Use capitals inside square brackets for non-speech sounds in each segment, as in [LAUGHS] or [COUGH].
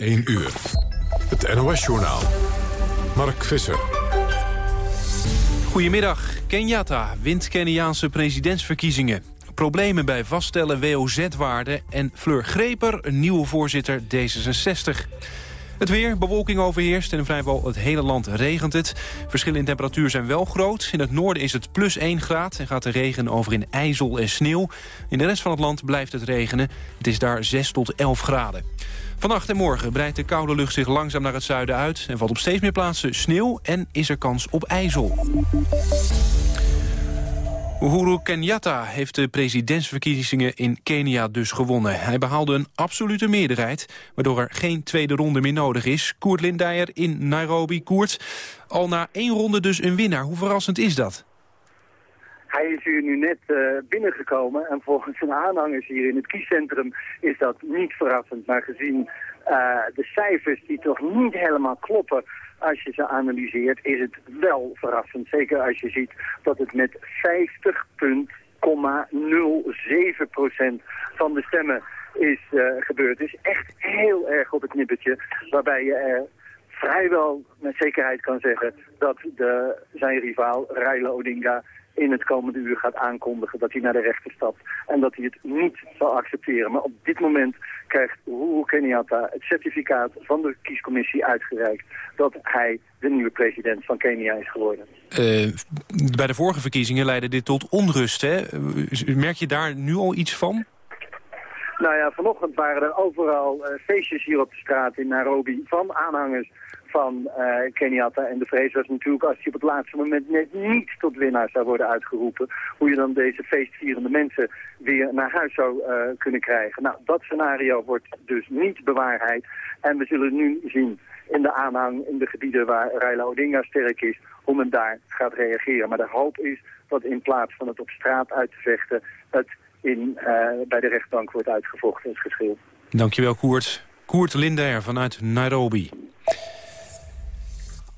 1 uur. Het NOS-journaal. Mark Visser. Goedemiddag. Kenyatta wint Keniaanse presidentsverkiezingen. Problemen bij vaststellen WOZ-waarden en Fleur Greper, een nieuwe voorzitter D66. Het weer, bewolking overheerst en vrijwel het hele land regent het. Verschillen in temperatuur zijn wel groot. In het noorden is het plus 1 graad en gaat de regen over in ijzel en sneeuw. In de rest van het land blijft het regenen. Het is daar 6 tot 11 graden. Vannacht en morgen breidt de koude lucht zich langzaam naar het zuiden uit... en valt op steeds meer plaatsen sneeuw en is er kans op ijzel. Uhuru Kenyatta heeft de presidentsverkiezingen in Kenia dus gewonnen. Hij behaalde een absolute meerderheid, waardoor er geen tweede ronde meer nodig is. Koert Lindeyer in Nairobi. Koert, al na één ronde dus een winnaar. Hoe verrassend is dat? Hij is hier nu net uh, binnengekomen en volgens zijn aanhangers hier in het kiescentrum is dat niet verrassend. Maar gezien uh, de cijfers die toch niet helemaal kloppen als je ze analyseert, is het wel verrassend. Zeker als je ziet dat het met 50,07% van de stemmen is uh, gebeurd. Dus echt heel erg op het nippertje, waarbij je er vrijwel met zekerheid kan zeggen dat de, zijn rivaal Raila Odinga in het komende uur gaat aankondigen dat hij naar de rechter stapt. En dat hij het niet zal accepteren. Maar op dit moment krijgt Uhuru Kenyatta het certificaat van de kiescommissie uitgereikt... dat hij de nieuwe president van Kenia is geworden. Uh, bij de vorige verkiezingen leidde dit tot onrust. Hè? Merk je daar nu al iets van? Nou ja, vanochtend waren er overal uh, feestjes hier op de straat in Nairobi van aanhangers van uh, Kenyatta. En de vrees was natuurlijk als hij op het laatste moment net niet tot winnaar zou worden uitgeroepen. Hoe je dan deze feestvierende mensen weer naar huis zou uh, kunnen krijgen. Nou, dat scenario wordt dus niet bewaarheid. En we zullen nu zien in de aanhang in de gebieden waar Raila Odinga sterk is, hoe men daar gaat reageren. Maar de hoop is dat in plaats van het op straat uit te vechten, het in, uh, bij de rechtbank wordt uitgevochten, het geschil. Dankjewel, Koert. Koert Linder vanuit Nairobi.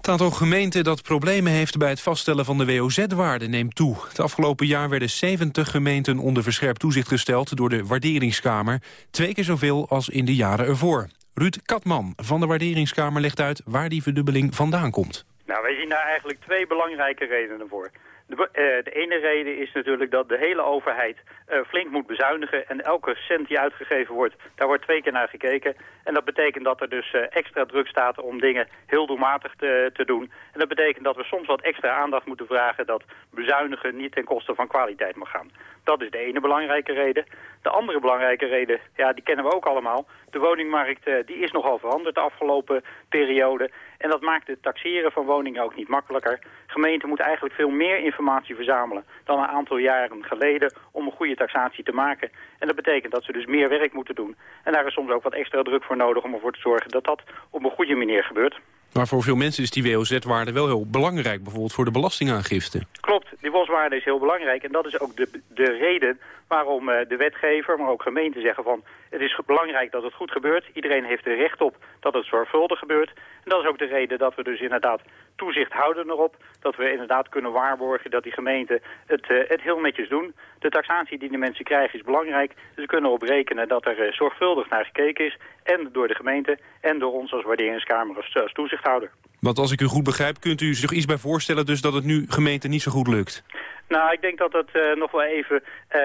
Het aantal gemeenten dat problemen heeft bij het vaststellen van de WOZ-waarde neemt toe. Het afgelopen jaar werden 70 gemeenten onder verscherpt toezicht gesteld door de Waarderingskamer. Twee keer zoveel als in de jaren ervoor. Ruud Katman van de Waarderingskamer legt uit waar die verdubbeling vandaan komt. Nou, wij zien daar eigenlijk twee belangrijke redenen voor. De, uh, de, ene reden is natuurlijk dat de hele overheid uh, flink moet bezuinigen. En elke cent die uitgegeven wordt, daar wordt twee keer naar gekeken. En dat betekent dat er dus uh, extra druk staat om dingen heel doelmatig te, te, doen. En dat betekent dat we soms wat extra aandacht moeten vragen... dat bezuinigen niet ten koste van kwaliteit mag gaan. Dat is de ene belangrijke reden. De andere belangrijke reden, ja, die kennen we ook allemaal. De woningmarkt die is nogal veranderd de afgelopen periode. En dat maakt het taxeren van woningen ook niet makkelijker. Gemeenten moeten eigenlijk veel meer informatie verzamelen dan een aantal jaren geleden om een goede taxatie te maken. En dat betekent dat ze dus meer werk moeten doen. En daar is soms ook wat extra druk voor nodig om ervoor te zorgen dat dat op een goede manier gebeurt. Maar voor veel mensen is die WOZ-waarde wel heel belangrijk, bijvoorbeeld voor de belastingaangifte. Klopt, die WOZ-waarde is heel belangrijk. En dat is ook de, de reden waarom uh, de wetgever, maar ook gemeenten zeggen van... het is belangrijk dat het goed gebeurt. Iedereen heeft er recht op dat het zorgvuldig gebeurt. En dat is ook de reden dat we dus inderdaad toezicht houden erop. Dat we inderdaad kunnen waarborgen dat die gemeenten het, uh, het heel netjes doen. De taxatie die de mensen krijgen is belangrijk. Dus we kunnen erop rekenen dat er uh, zorgvuldig naar gekeken is. En door de gemeente en door ons als waarderingskamer als, als toezichthouder. Want als ik u goed begrijp, kunt u zich iets bij voorstellen... dus dat het nu gemeente niet zo goed lukt? Nou, ik denk dat uh, nog wel even uh,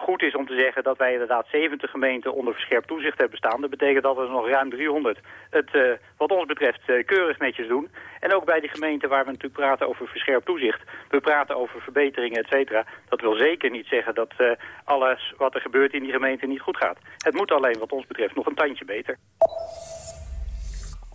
goed is om te zeggen dat wij inderdaad 70 gemeenten onder verscherpt toezicht hebben staan. Dat betekent dat er nog ruim 300 het uh, wat ons betreft keurig netjes doen. En ook bij die gemeenten waar we natuurlijk praten over verscherpt toezicht. We praten over verbeteringen, et cetera. Dat wil zeker niet zeggen dat alles wat er gebeurt in die gemeente niet goed gaat. Het moet alleen wat ons betreft nog een tandje beter.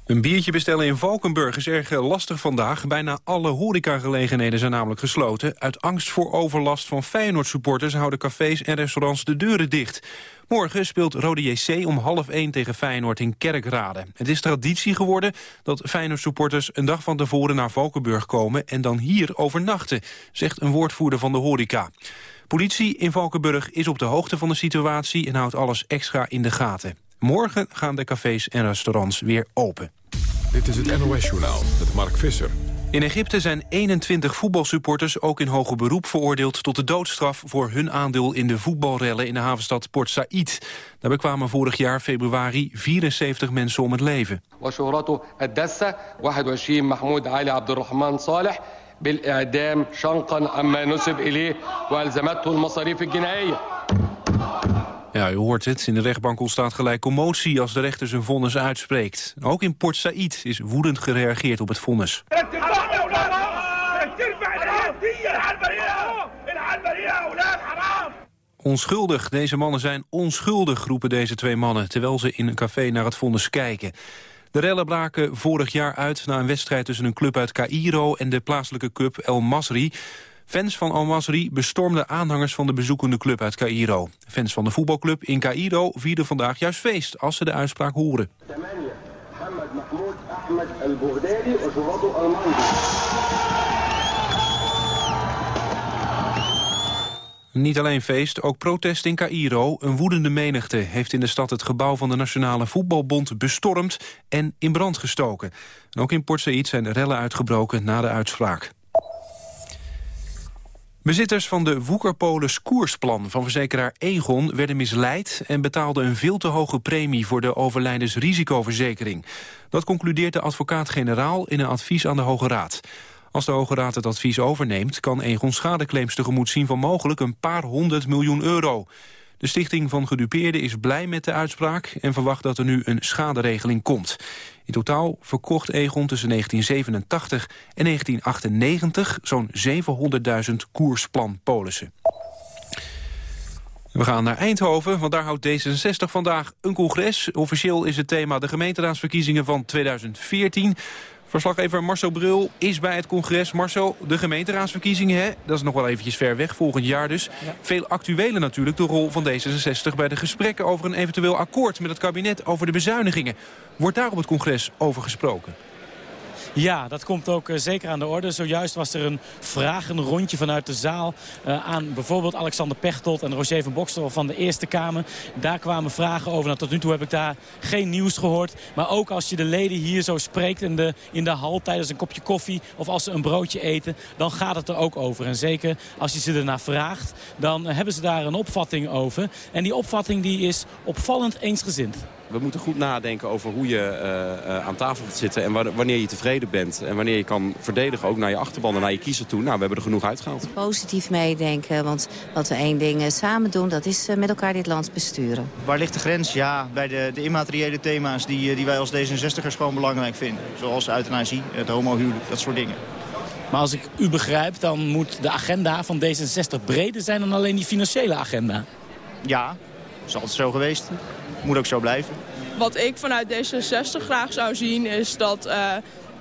Een biertje bestellen in Valkenburg is erg lastig vandaag. Bijna alle horecagelegenheden zijn namelijk gesloten. Uit angst voor overlast van Feyenoord-supporters... houden cafés en restaurants de deuren dicht. Morgen speelt Rode JC om half 1 tegen Feyenoord in Kerkrade. Het is traditie geworden dat Feyenoord-supporters... een dag van tevoren naar Valkenburg komen... en dan hier overnachten, zegt een woordvoerder van de horeca. Politie in Valkenburg is op de hoogte van de situatie... en houdt alles extra in de gaten. Morgen gaan de cafés en restaurants weer open. Dit is het NOS-journaal met Mark Visser. In Egypte zijn 21 voetbalsupporters ook in hoger beroep veroordeeld tot de doodstraf voor hun aandeel in de voetbalrellen in de havenstad Port Said. Daarbij kwamen vorig jaar februari 74 mensen om het leven. Ja, u hoort het. In de rechtbank ontstaat gelijk commotie als de rechter zijn vonnis uitspreekt. Ook in Port Said is woedend gereageerd op het vonnis. Onschuldig, deze mannen zijn onschuldig, roepen deze twee mannen... terwijl ze in een café naar het vonnis kijken. De rellen braken vorig jaar uit na een wedstrijd tussen een club uit Cairo... en de plaatselijke club El Masri. Fans van Al Masri bestormden aanhangers van de bezoekende club uit Cairo. Fans van de voetbalclub in Cairo vierden vandaag juist feest als ze de uitspraak horen. Niet alleen feest, ook protest in Cairo. Een woedende menigte heeft in de stad het gebouw van de Nationale Voetbalbond bestormd en in brand gestoken. En ook in Port Said zijn rellen uitgebroken na de uitspraak. Bezitters van de Woekerpolis koersplan van verzekeraar Egon werden misleid en betaalden een veel te hoge premie voor de overlijdensrisicoverzekering. Dat concludeert de advocaat-generaal in een advies aan de Hoge Raad. Als de Hoge Raad het advies overneemt... kan Egon schadeclaims tegemoet zien van mogelijk een paar honderd miljoen euro. De Stichting van Gedupeerden is blij met de uitspraak... en verwacht dat er nu een schaderegeling komt. In totaal verkocht Egon tussen 1987 en 1998... zo'n 700.000 koersplanpolissen. We gaan naar Eindhoven, want daar houdt D66 vandaag een congres. Officieel is het thema de gemeenteraadsverkiezingen van 2014. Verslaggever Marcel Brul is bij het congres. Marcel, de gemeenteraadsverkiezingen, hè? dat is nog wel eventjes ver weg, volgend jaar dus. Veel actueler natuurlijk de rol van D66 bij de gesprekken over een eventueel akkoord met het kabinet over de bezuinigingen. Wordt daar op het congres over gesproken? Ja, dat komt ook eh, zeker aan de orde. Zojuist was er een vragenrondje vanuit de zaal uh, aan bijvoorbeeld Alexander Pechtold en Roger van Bokstel van de Eerste Kamer. Daar kwamen vragen over. Nou, tot nu toe heb ik daar geen nieuws gehoord. Maar ook als je de leden hier zo spreekt in de, in de hal tijdens een kopje koffie of als ze een broodje eten, dan gaat het er ook over. En zeker als je ze ernaar vraagt, dan hebben ze daar een opvatting over. En die opvatting die is opvallend eensgezind. We moeten goed nadenken over hoe je uh, aan tafel gaat zitten en wanneer je tevreden bent. En wanneer je kan verdedigen, ook naar je achterban en naar je kiezer toe. Nou, we hebben er genoeg uitgehaald. Positief meedenken, want wat we één ding samen doen, dat is met elkaar dit land besturen. Waar ligt de grens? Ja, bij de, de immateriële thema's die, die wij als D66'ers gewoon belangrijk vinden. Zoals euthanasie, het homohuwelijk, dat soort dingen. Maar als ik u begrijp, dan moet de agenda van D66 breder zijn dan alleen die financiële agenda. Ja, is altijd zo geweest. Moet ook zo blijven. Wat ik vanuit D66 graag zou zien is dat uh,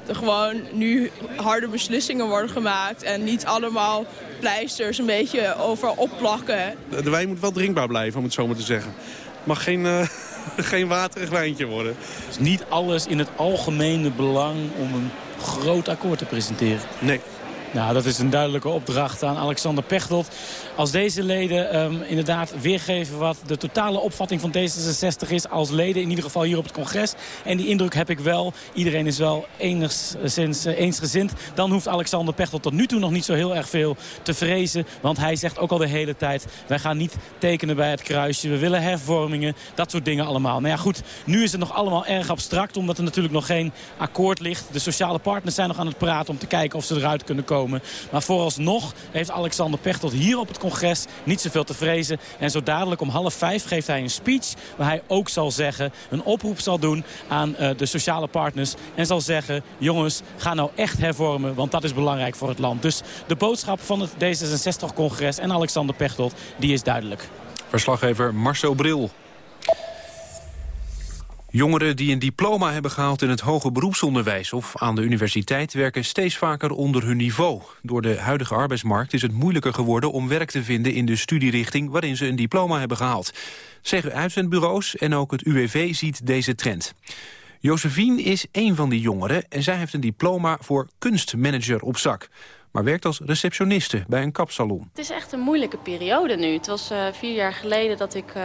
er gewoon nu harde beslissingen worden gemaakt. En niet allemaal pleisters een beetje over opplakken. De wijn moet wel drinkbaar blijven, om het zo maar te zeggen. Het mag geen, uh, [LAUGHS] geen waterig wijntje worden. Dus niet alles in het algemene belang om een groot akkoord te presenteren? Nee. Nou, dat is een duidelijke opdracht aan Alexander Pechtold. Als deze leden um, inderdaad weergeven wat de totale opvatting van D66 is... als leden in ieder geval hier op het congres. En die indruk heb ik wel. Iedereen is wel enigszins uh, eensgezind. Dan hoeft Alexander Pechtold tot nu toe nog niet zo heel erg veel te vrezen. Want hij zegt ook al de hele tijd... wij gaan niet tekenen bij het kruisje. We willen hervormingen. Dat soort dingen allemaal. Nou ja, goed. Nu is het nog allemaal erg abstract. Omdat er natuurlijk nog geen akkoord ligt. De sociale partners zijn nog aan het praten om te kijken of ze eruit kunnen komen. Maar vooralsnog heeft Alexander Pechtold hier op het congres niet zoveel te vrezen. En zo dadelijk om half vijf geeft hij een speech waar hij ook zal zeggen, een oproep zal doen aan uh, de sociale partners. En zal zeggen, jongens, ga nou echt hervormen, want dat is belangrijk voor het land. Dus de boodschap van het D66-congres en Alexander Pechtold, die is duidelijk. Verslaggever Marcel Bril. Jongeren die een diploma hebben gehaald in het hoger beroepsonderwijs of aan de universiteit werken steeds vaker onder hun niveau. Door de huidige arbeidsmarkt is het moeilijker geworden om werk te vinden in de studierichting waarin ze een diploma hebben gehaald. Zeggen uitzendbureaus en ook het UWV ziet deze trend. Josephine is een van die jongeren en zij heeft een diploma voor kunstmanager op zak maar werkt als receptioniste bij een kapsalon. Het is echt een moeilijke periode nu. Het was uh, vier jaar geleden dat ik uh,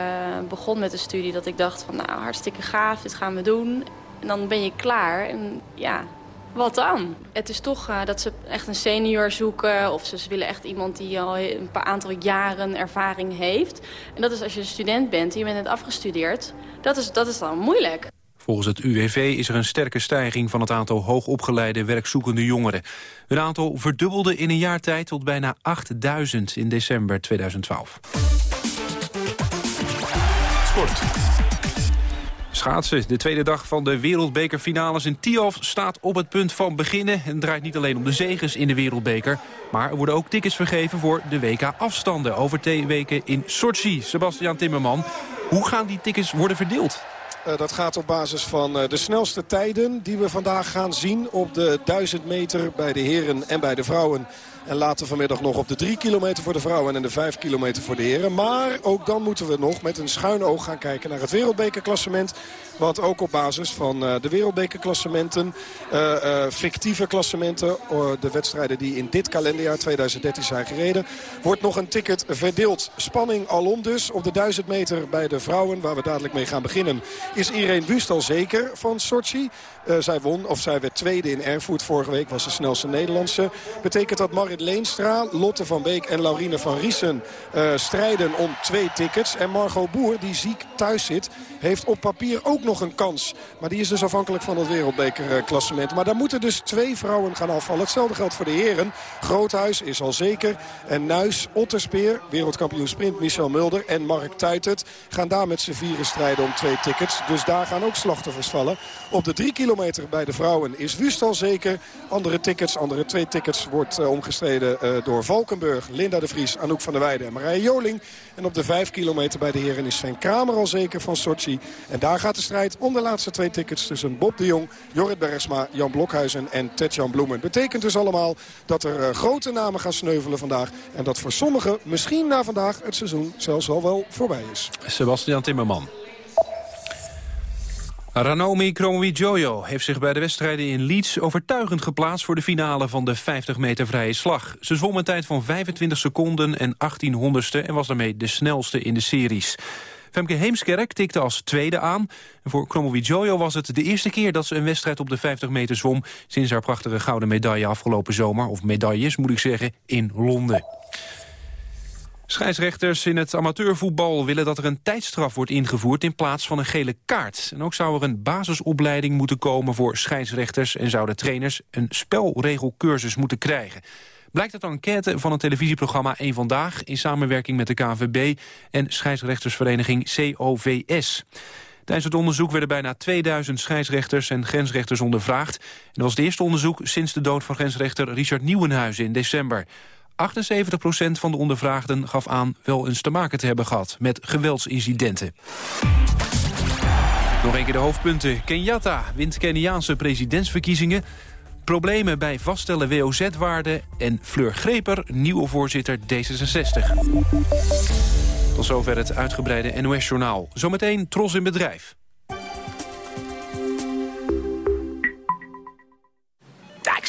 begon met de studie... dat ik dacht van nou, hartstikke gaaf, dit gaan we doen. En dan ben je klaar en ja, Wat dan? Het is toch uh, dat ze echt een senior zoeken... of ze willen echt iemand die al een paar aantal jaren ervaring heeft. En dat is als je een student bent, je bent net afgestudeerd... dat is, dat is dan moeilijk. Volgens het UWV is er een sterke stijging van het aantal hoogopgeleide werkzoekende jongeren. Hun aantal verdubbelde in een jaar tijd tot bijna 8000 in december 2012. Sport. Schaatsen. De tweede dag van de wereldbekerfinales in Tialf staat op het punt van beginnen. Het draait niet alleen om de zegens in de wereldbeker... maar er worden ook tickets vergeven voor de WK-afstanden... over twee weken in Sochi. Sebastian Timmerman, hoe gaan die tickets worden verdeeld? Uh, dat gaat op basis van uh, de snelste tijden die we vandaag gaan zien op de 1000 meter bij de heren en bij de vrouwen. En later vanmiddag nog op de 3 kilometer voor de vrouwen en de 5 kilometer voor de heren. Maar ook dan moeten we nog met een schuin oog gaan kijken naar het wereldbekerklassement. Want ook op basis van uh, de wereldbekerklassementen, uh, uh, fictieve klassementen, de wedstrijden die in dit kalenderjaar 2013 zijn gereden, wordt nog een ticket verdeeld. Spanning alom dus op de 1000 meter bij de vrouwen, waar we dadelijk mee gaan beginnen, is Irene Wust al zeker van Sochi. Zij won, of zij werd tweede in Erfurt vorige week, was de snelste Nederlandse. Betekent dat Marit Leenstra, Lotte van Beek en Laurine van Riesen strijden om twee tickets. En Margot Boer, die ziek thuis zit, heeft op papier ook nog een kans. Maar die is dus afhankelijk van het wereldbekerklassement. Maar daar moeten dus twee vrouwen gaan afvallen. Hetzelfde geldt voor de heren. Groothuis is al zeker. En Nuis, Otterspeer, wereldkampioen sprint Michel Mulder en Mark Tuitert... gaan daar met z'n vieren strijden om twee tickets. Dus daar gaan ook slachtoffers vallen. Op de drie kilometer bij de vrouwen is Wust al zeker. Andere tickets, andere twee tickets wordt uh, omgestreden uh, door Valkenburg, Linda de Vries, Anouk van der Weijden en Marije Joling. En op de vijf kilometer bij de heren is Sven Kramer al zeker van Sochi. En daar gaat de strijd om de laatste twee tickets tussen Bob de Jong, Jorrit Bergsma, Jan Blokhuizen en Tetjan Bloemen. Betekent dus allemaal dat er uh, grote namen gaan sneuvelen vandaag. En dat voor sommigen misschien na vandaag het seizoen zelfs al wel voorbij is. Sebastian Timmerman. Ranomi Kromowidjojo heeft zich bij de wedstrijden in Leeds overtuigend geplaatst voor de finale van de 50 meter vrije slag. Ze zwom een tijd van 25 seconden en 18 honderdste en was daarmee de snelste in de series. Femke Heemskerk tikte als tweede aan. En voor Kromowidjojo was het de eerste keer dat ze een wedstrijd op de 50 meter zwom... sinds haar prachtige gouden medaille afgelopen zomer, of medailles moet ik zeggen, in Londen. Scheidsrechters in het amateurvoetbal willen dat er een tijdstraf wordt ingevoerd in plaats van een gele kaart. En ook zou er een basisopleiding moeten komen voor scheidsrechters en zouden trainers een spelregelcursus moeten krijgen. Blijkt uit enquête van het televisieprogramma 1 Vandaag... in samenwerking met de KNVB en scheidsrechtersvereniging COVS. Tijdens het onderzoek werden bijna 2000 scheidsrechters en grensrechters ondervraagd. En dat was het eerste onderzoek sinds de dood van grensrechter Richard Nieuwenhuizen in december. 78% van de ondervraagden gaf aan wel eens te maken te hebben gehad met geweldsincidenten. Nog een keer de hoofdpunten. Kenyatta wint Keniaanse presidentsverkiezingen. Problemen bij vaststellen WOZ-waarden. En Fleur Greper, nieuwe voorzitter D66. Tot zover het uitgebreide NOS-journaal. Zometeen Tros in Bedrijf.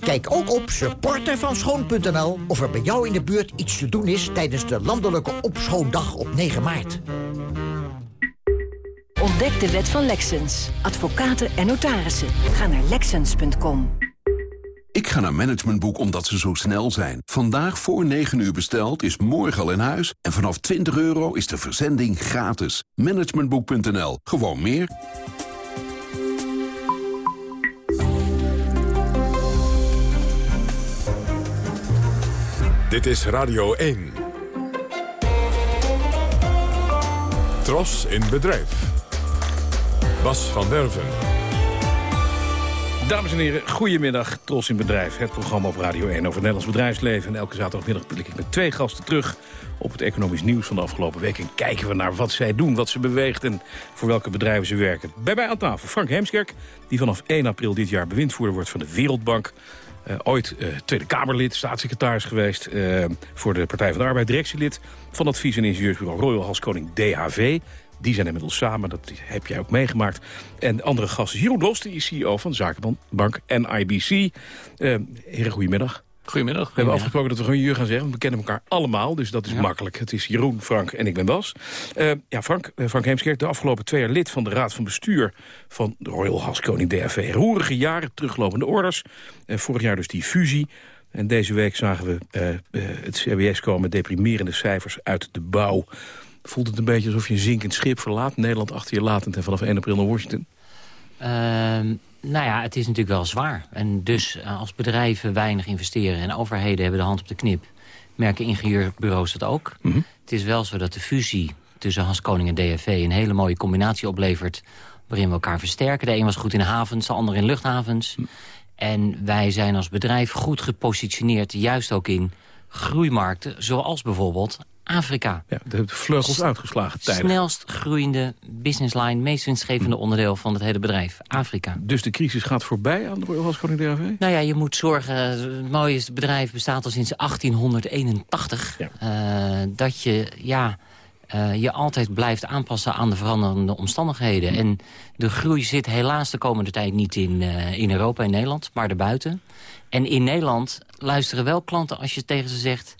Kijk ook op supportervanschoon.nl of er bij jou in de buurt iets te doen is tijdens de landelijke opschoondag op 9 maart. Ontdek de wet van Lexens. Advocaten en notarissen. Ga naar Lexens.com. Ik ga naar Managementboek omdat ze zo snel zijn. Vandaag voor 9 uur besteld is morgen al in huis. En vanaf 20 euro is de verzending gratis. Managementboek.nl. Gewoon meer. Dit is Radio 1. Tros in bedrijf. Bas van Werven. Dames en heren, goedemiddag. Tros in Bedrijf, het programma op Radio 1 over Nederlands bedrijfsleven. En elke zaterdagmiddag blik ik met twee gasten terug op het economisch nieuws van de afgelopen week. En kijken we naar wat zij doen, wat ze beweegt en voor welke bedrijven ze werken. Bij mij aan tafel Frank Heemskerk, die vanaf 1 april dit jaar bewindvoerder wordt van de Wereldbank. Uh, ooit uh, Tweede Kamerlid, staatssecretaris geweest uh, voor de Partij van de Arbeid, directielid van advies- en ingenieursbureau Royal Halskoning DHV. Die zijn inmiddels samen, dat heb jij ook meegemaakt. En andere gasten, Jeroen Ros, die is CEO van Zakenbank NIBC. Uh, heren, goedemiddag. Goedemiddag. We hebben afgesproken dat we gewoon je gaan zeggen. We kennen elkaar allemaal, dus dat is ja. makkelijk. Het is Jeroen, Frank en ik ben Bas. Uh, ja, Frank, uh, Frank Heemskerk, de afgelopen twee jaar lid van de Raad van Bestuur... van de Royal Haskoning DFV. Roerige jaren, teruglopende orders. Uh, vorig jaar dus die fusie. En deze week zagen we het CBS komen met deprimerende cijfers uit de bouw. Voelt het een beetje alsof je een zinkend schip verlaat... Nederland achter je latend en vanaf 1 april naar Washington? Nou ja, het is natuurlijk wel zwaar. En dus als bedrijven weinig investeren en overheden hebben de hand op de knip... merken ingenieurbureaus dat ook. Mm -hmm. Het is wel zo dat de fusie tussen Haskoning en DFV... een hele mooie combinatie oplevert waarin we elkaar versterken. De een was goed in havens, de ander in luchthavens. Mm. En wij zijn als bedrijf goed gepositioneerd, juist ook in groeimarkten... zoals bijvoorbeeld Afrika. Ja, de vleugels uitgeslagen tijden. Snelst groeiende businessline, meest winstgevende Hm. onderdeel van het hele bedrijf. Afrika. Dus de crisis gaat voorbij aan de Haskoning DHV? Nou ja, je moet zorgen, het mooie bedrijf bestaat al sinds 1881. Ja. Uh, dat je, ja, uh, je altijd blijft aanpassen aan de veranderende omstandigheden. Hm. En de groei zit helaas de komende tijd niet in, uh, in Europa en Nederland, maar daarbuiten. En in Nederland luisteren wel klanten als je tegen ze zegt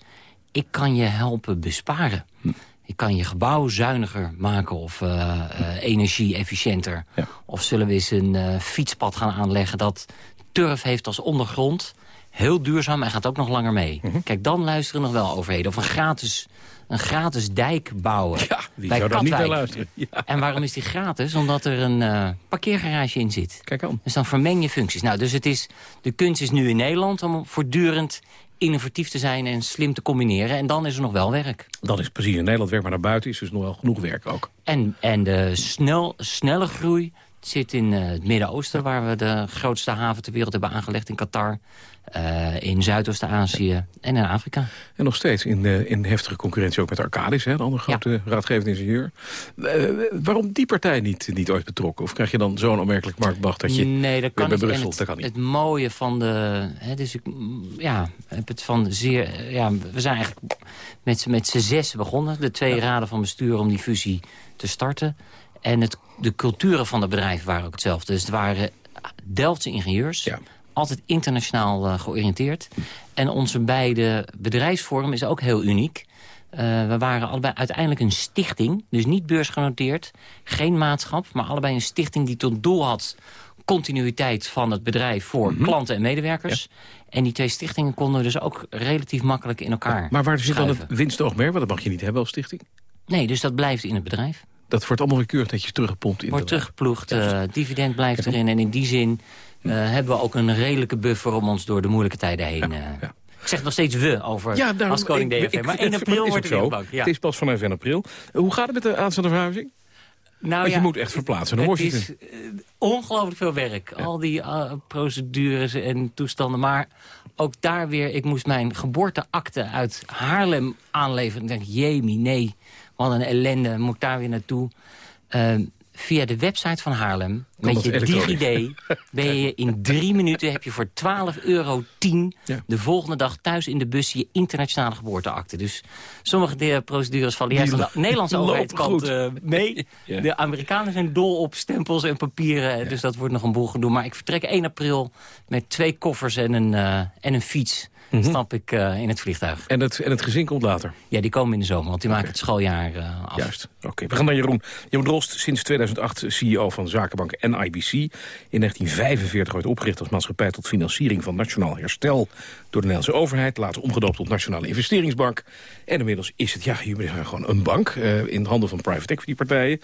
ik kan je helpen besparen. Hm. Ik kan je gebouw zuiniger maken of uh, uh, energie-efficiënter. Ja. Of zullen we eens een uh, fietspad gaan aanleggen dat turf heeft als ondergrond. Heel duurzaam en gaat ook nog langer mee. Mm -hmm. Kijk, dan luisteren nog wel overheden. Of een gratis, een gratis dijk bouwen ja, wie bij zou Katwijk. niet luisteren? Ja. En waarom is die gratis? Omdat er een parkeergarage in zit. Kijk aan. Dus dan vermeng je functies. Nou, dus het is, de kunst is nu in Nederland om voortdurend innovatief te zijn en slim te combineren. En dan is er nog wel werk. Dat is precies in Nederland werk, maar naar buiten is dus nog wel genoeg werk ook. En, en de snel, snelle groei zit in uh, het Midden-Oosten... waar we de grootste haven ter wereld hebben aangelegd in Qatar... Uh, in Zuidoost-Azië en in Afrika. En nog steeds in, uh, in heftige concurrentie ook met Arcadis, hè, de andere grote ja. raadgevende ingenieur. Uh, waarom die partij niet, niet ooit betrokken? Of krijg je dan zo'n opmerkelijk marktbacht dat je nee, dat kan bij niet. Brussel, het, dat kan niet? Het mooie van de... Hè, dus ik ja, heb het van zeer... Ja, we zijn eigenlijk met, met z'n zes begonnen. De twee ja. raden van bestuur om die fusie te starten. En het, de culturen van het bedrijf waren ook hetzelfde. Dus het waren Delftse ingenieurs... Ja altijd internationaal uh, georiënteerd. En onze beide bedrijfsvorm is ook heel uniek. Uh, we waren allebei uiteindelijk een stichting, dus niet beursgenoteerd. Geen maatschap, maar allebei een stichting die tot doel had... continuïteit van het bedrijf voor mm -hmm. klanten en medewerkers. Ja. En die twee stichtingen konden dus ook relatief makkelijk in elkaar ja, Maar waar zit dan het winstoogmerk? Want dat mag je niet hebben als stichting. Nee, dus dat blijft in het bedrijf. Dat wordt allemaal weer keurig netjes teruggepompt in Wordt teruggeploegd, uh, dividend blijft erin. En in die zin uh, hebben we ook een redelijke buffer om ons door de moeilijke tijden heen... Ja. Ik zeg nog steeds we over ja, daarom, als koning DFV. Ik, maar ik, 1 april wordt het zo. Ja. Het is pas vanaf 1 april. Hoe gaat het met de aanstaande verhuizing? Nou, Want ja, je moet echt verplaatsen het is ongelooflijk veel werk. Ja. Al die uh, procedures en toestanden. Maar ook daar weer, ik moest mijn geboorteakte uit Haarlem aanleveren. Ik denk, jemie, nee, wat een ellende, moet ik daar weer naartoe. Uh, via de website van Haarlem Met je. DigiD [LAUGHS] ben je in drie minuten... heb je voor 12,10 euro de volgende dag thuis in de bus... je internationale geboorteakte. Dus sommige de procedures vallen juist Die aan de Nederlandse lopen overheidskant goed. eh, mee. [LAUGHS] Ja. De Amerikanen zijn dol op stempels en papieren. Dus dat wordt nog een boel gedoe. Maar ik vertrek 1 april met twee koffers en een, eh, en een fiets... Mhm. stap ik eh, in het vliegtuig. En het, en het gezin komt later? Ja, die komen in de zomer, want die maken het schooljaar eh, af. Juist. Oké, we gaan naar Jeroen. Jeroen Drost, sinds 2008 CEO van zakenbank NIBC. In 1945 ooit opgericht als maatschappij tot financiering van nationaal herstel door de Nederlandse overheid. Later omgedoopt tot Nationale Investeringsbank. En inmiddels is het, ja, jullie zijn gewoon een bank eh, in handen van private equity partijen.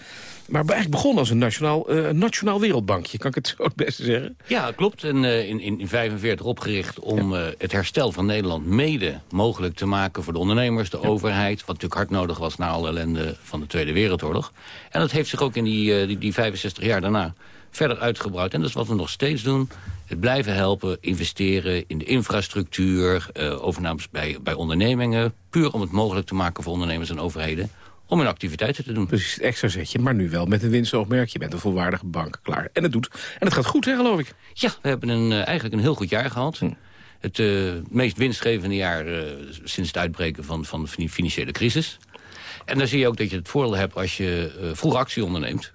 Maar eigenlijk begonnen als een nationaal, eh, nationaal wereldbankje, kan ik het zo het beste zeggen? Ja, klopt. En eh, in, in 45 opgericht om eh, het herstel van Nederland mede mogelijk te maken voor de ondernemers, de overheid, wat natuurlijk hard nodig was na alle ellende van de Tweede Wereldoorlog. En dat heeft zich ook in die, eh, die, die 65 jaar daarna verder uitgebreid. En dat is wat we nog steeds doen. Het blijven helpen, investeren in de infrastructuur, eh, overnames bij, bij ondernemingen, puur om het mogelijk te maken voor ondernemers en overheden om hun activiteiten te doen. Precies, het extra zetje, maar nu wel met een winstoogmerk. Je bent een volwaardige bank, klaar. En het doet. En het gaat goed, hè, geloof ik? Ja, we hebben een, eh, eigenlijk een heel goed jaar gehad. Het eh, meest winstgevende jaar eh, sinds het uitbreken van, van de fin- financiële crisis. En dan zie je ook dat je het voordeel hebt als je eh, vroeg actie onderneemt.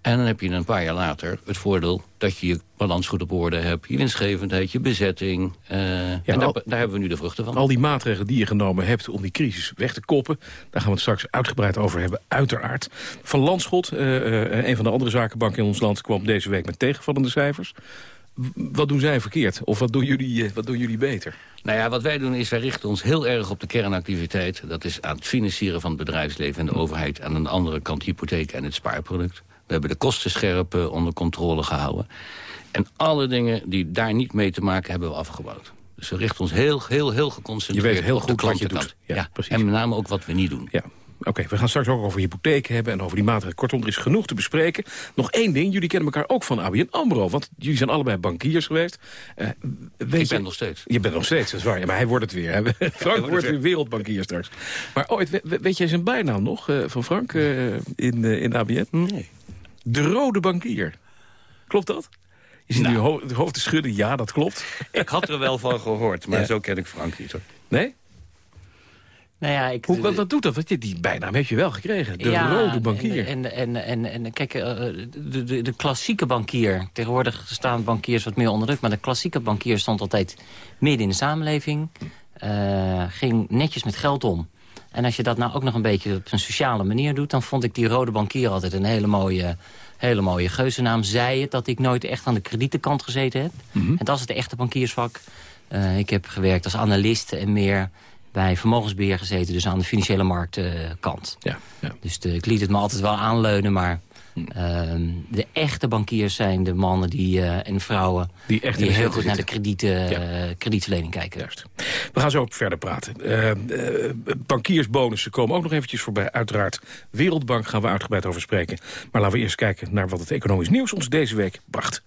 En dan heb je een paar jaar later het voordeel dat je je balans goed op orde hebt. Je winstgevendheid, je bezetting. eh, en daar, al- daar hebben we nu de vruchten van. Al die maatregelen die je genomen hebt om die crisis weg te koppen... daar gaan we het straks uitgebreid over hebben, uiteraard. Van Landschot, een van de andere zakenbanken in ons land... kwam deze week met tegenvallende cijfers. Wat doen zij verkeerd? Of wat doen jullie, eh, wat doen jullie beter? Nou ja, wat wij doen is, wij richten ons heel erg op de kernactiviteit. Dat is aan het financieren van het bedrijfsleven en de overheid. Aan de andere kant hypotheek en het spaarproduct. We hebben de kosten scherp eh, onder controle gehouden. En alle dingen die daar niet mee te maken hebben we afgebouwd. Dus we richten ons heel, heel, heel geconcentreerd Je weet heel op de goed wat je doet. Ja, Ja, precies. En met name ook wat we niet doen. Ja. Oké, we gaan straks ook over hypotheken hebben en over die maatregelen. Kortom, er is genoeg te bespreken. Nog één ding, jullie kennen elkaar ook van ABN AMRO. Want jullie zijn allebei bankiers geweest. Eh, weet Ik ben je- nog steeds. Je bent nog steeds, dat is waar. Ja, maar hij wordt het weer. Hè? [LAUGHS] Frank wordt weer wereldbankier straks. Maar ooit, we- we- weet jij zijn bijnaam nog eh, van Frank eh, in, in ABN? Nee. De rode bankier. Klopt dat? Je zit nu je ho- hoofd te schudden. Ja, dat klopt. Ik had er wel van [LAUGHS] gehoord, maar Ja. zo ken ik Frank niet hoor. Nee? Nou ja, ik, Hoe, wat, wat doet dat? Want die- die bijnaam heb je wel gekregen. De Ja, rode bankier. En, en, en, en, en kijk, eh, de, de, de klassieke bankier... tegenwoordig staan bankiers wat meer onder druk... maar de klassieke bankier stond altijd midden in de samenleving. eh, ging netjes met geld om. En als je dat nou ook nog een beetje op een sociale manier doet... dan vond ik die rode bankier altijd een hele mooie, hele mooie geuzennaam. Zei het dat ik nooit echt aan de kredietenkant gezeten heb. Mhm. En dat is het echte bankiersvak. Eh, ik heb gewerkt als analist en meer bij vermogensbeheer gezeten. Dus aan de financiële marktkant. Ja, ja. Dus de, ik liet het me altijd wel aanleunen, maar... Hm. ehm, de echte bankiers zijn de mannen die, eh, en vrouwen... Die echt heel goed naar de kredieten, eh, kredietverlening kijken. Juist. We gaan zo verder praten. Eh, eh, bankiersbonussen komen ook nog eventjes voorbij. Uiteraard, Wereldbank gaan we uitgebreid over spreken. Maar laten we eerst kijken naar wat het economisch nieuws ons deze week bracht.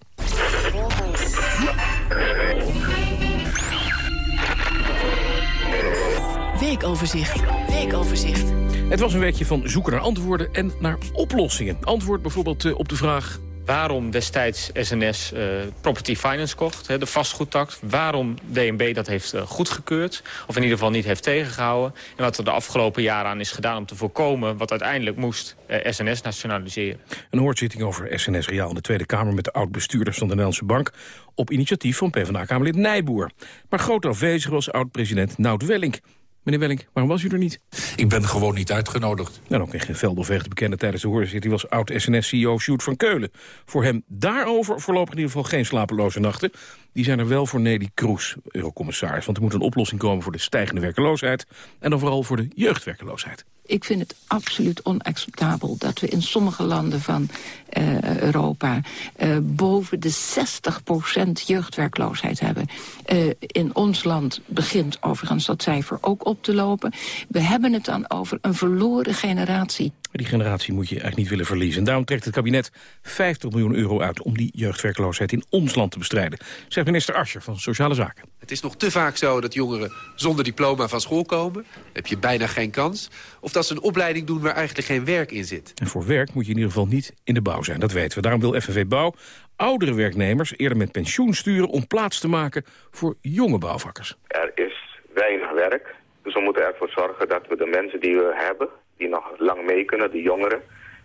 Weekoverzicht. Weekoverzicht. Het was een weekje van zoeken naar antwoorden en naar oplossingen. Antwoord bijvoorbeeld eh, op de vraag... Waarom destijds SNS eh, Property Finance kocht, hè, de vastgoedtak. Waarom DNB dat heeft eh, goedgekeurd. Of in ieder geval niet heeft tegengehouden. En wat er de afgelopen jaren aan is gedaan om te voorkomen... wat uiteindelijk moest SNS nationaliseren. Een hoorzitting over SNS Reaal in de Tweede Kamer... met de oud-bestuurders van de Nederlandse Bank... op initiatief van PvdA-Kamerlid Nijboer. Maar groot afwezig was oud-president Nout Welling. Meneer Welling, waarom was u er niet? Ik ben gewoon niet uitgenodigd. Nou, ook in geen veld of weg te bekennen tijdens de hoorzitting... was oud-SNS-CEO Sjoerd van Keulen. Voor hem daarover voorlopig in ieder geval geen slapeloze nachten. Die zijn er wel voor Nelly Kroes, eurocommissaris. Want er moet een oplossing komen voor de stijgende werkeloosheid... en dan vooral voor de jeugdwerkeloosheid. Ik vind het absoluut onacceptabel dat we in sommige landen van eh, Europa eh, boven de 60% jeugdwerkloosheid hebben. Eh, in ons land begint overigens dat cijfer ook op te lopen. We hebben het dan over een verloren generatie Maar die generatie moet je eigenlijk niet willen verliezen. En daarom trekt het kabinet 50 miljoen euro uit... om die jeugdwerkloosheid in ons land te bestrijden. Zegt minister Ascher van Sociale Zaken. Het is nog te vaak zo dat jongeren zonder diploma van school komen. Dan heb je bijna geen kans. Of dat ze een opleiding doen waar eigenlijk geen werk in zit. En voor werk moet je in ieder geval niet in de bouw zijn. Dat weten we. Daarom wil FNV Bouw oudere werknemers eerder met pensioen sturen... om plaats te maken voor jonge bouwvakkers. Er is weinig werk. Dus we moeten ervoor zorgen dat we de mensen die we hebben... die nog lang mee kunnen, de jongeren...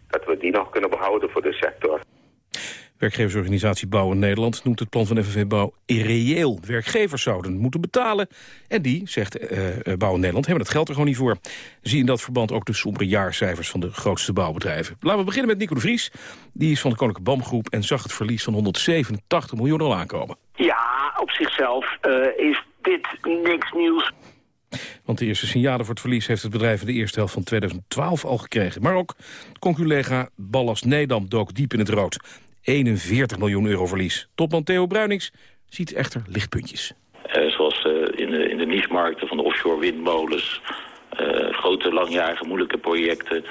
dat we die nog kunnen behouden voor de sector. Werkgeversorganisatie Bouw in Nederland noemt het plan van FNV Bouw irreëel. Werkgevers zouden moeten betalen. En die, zegt uh, Bouw in Nederland, hebben het geld er gewoon niet voor. Zie in dat verband ook de sombere jaarcijfers van de grootste bouwbedrijven. Laten we beginnen met Nico de Vries. Die is van de Koninklijke BAM-groep en zag het verlies van 187 miljoen al aankomen. Ja, op zichzelf uh, is dit niks nieuws. Want de eerste signalen voor het verlies heeft het bedrijf in de eerste helft van 2012 al gekregen. Maar ook conculega Ballast Nedam dook diep in het rood. 41 miljoen euro verlies. Topman Theo Bruinings ziet echter lichtpuntjes. Uh, zoals uh, in de, in de niche-markten van de offshore windmolens... Uh, grote, langjarige, moeilijke projecten...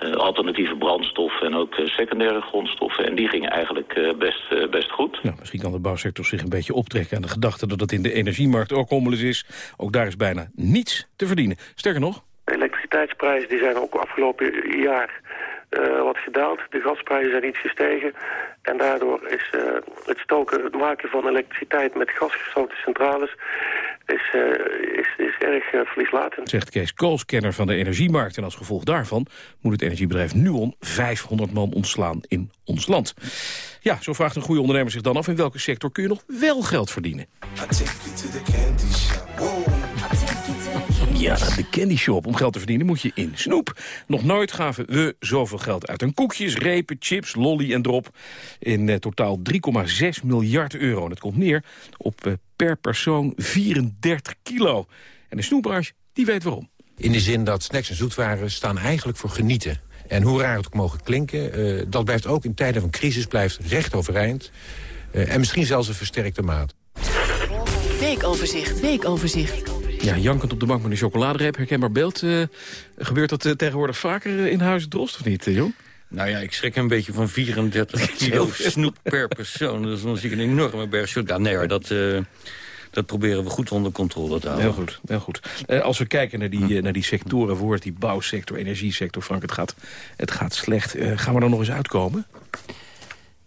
alternatieve brandstoffen en ook secundaire grondstoffen. En die gingen eigenlijk best, best goed. Ja, misschien kan de bouwsector zich een beetje optrekken aan de gedachte... dat het in de energiemarkt ook hommeles is. Ook daar is bijna niets te verdienen. Sterker nog... De elektriciteitsprijzen die zijn ook afgelopen jaar uh, wat gedaald. De gasprijzen zijn iets gestegen. En daardoor is uh, het stoken, het maken van elektriciteit met gasgesloten centrales... is, uh, is, is erg verlieslatend. Zegt Kees Kools, kenner van de energiemarkt. En als gevolg daarvan moet het energiebedrijf Nuon 500 man ontslaan in ons land. Ja, zo vraagt een goede ondernemer zich dan af... in welke sector kun je nog wel geld verdienen? Ja, de candy shop. Om geld te verdienen moet je in snoep. Nog nooit gaven we zoveel geld uit. En koekjes, repen, chips, lolly en drop. In eh, totaal 3,6 miljard euro. En dat komt neer op eh, per persoon 34 kilo. En de snoepbranche, die weet waarom. In de zin dat snacks en zoetwaren staan eigenlijk voor genieten. En hoe raar het ook mogen klinken, uh, dat blijft ook in tijden van crisis blijft recht overeind. Uh, en misschien zelfs een versterkte maat. Weekoverzicht, weekoverzicht. Ja, jankend op de bank met een chocoladereep, herkenbaar beeld. Uh, gebeurt dat uh, tegenwoordig vaker uh, in huis Drost, of niet, Jong? Nou ja, ik schrik een beetje van 34 [LAUGHS] kilo snoep per persoon. Dus dan zie ik een enorme berg Ja, nee hoor, dat, dat proberen we goed onder controle te houden. Heel goed, heel goed. als we kijken naar die, naar die sectoren, voor die bouwsector, energiesector, Frank, het gaat, het gaat slecht. gaan we er nog eens uitkomen?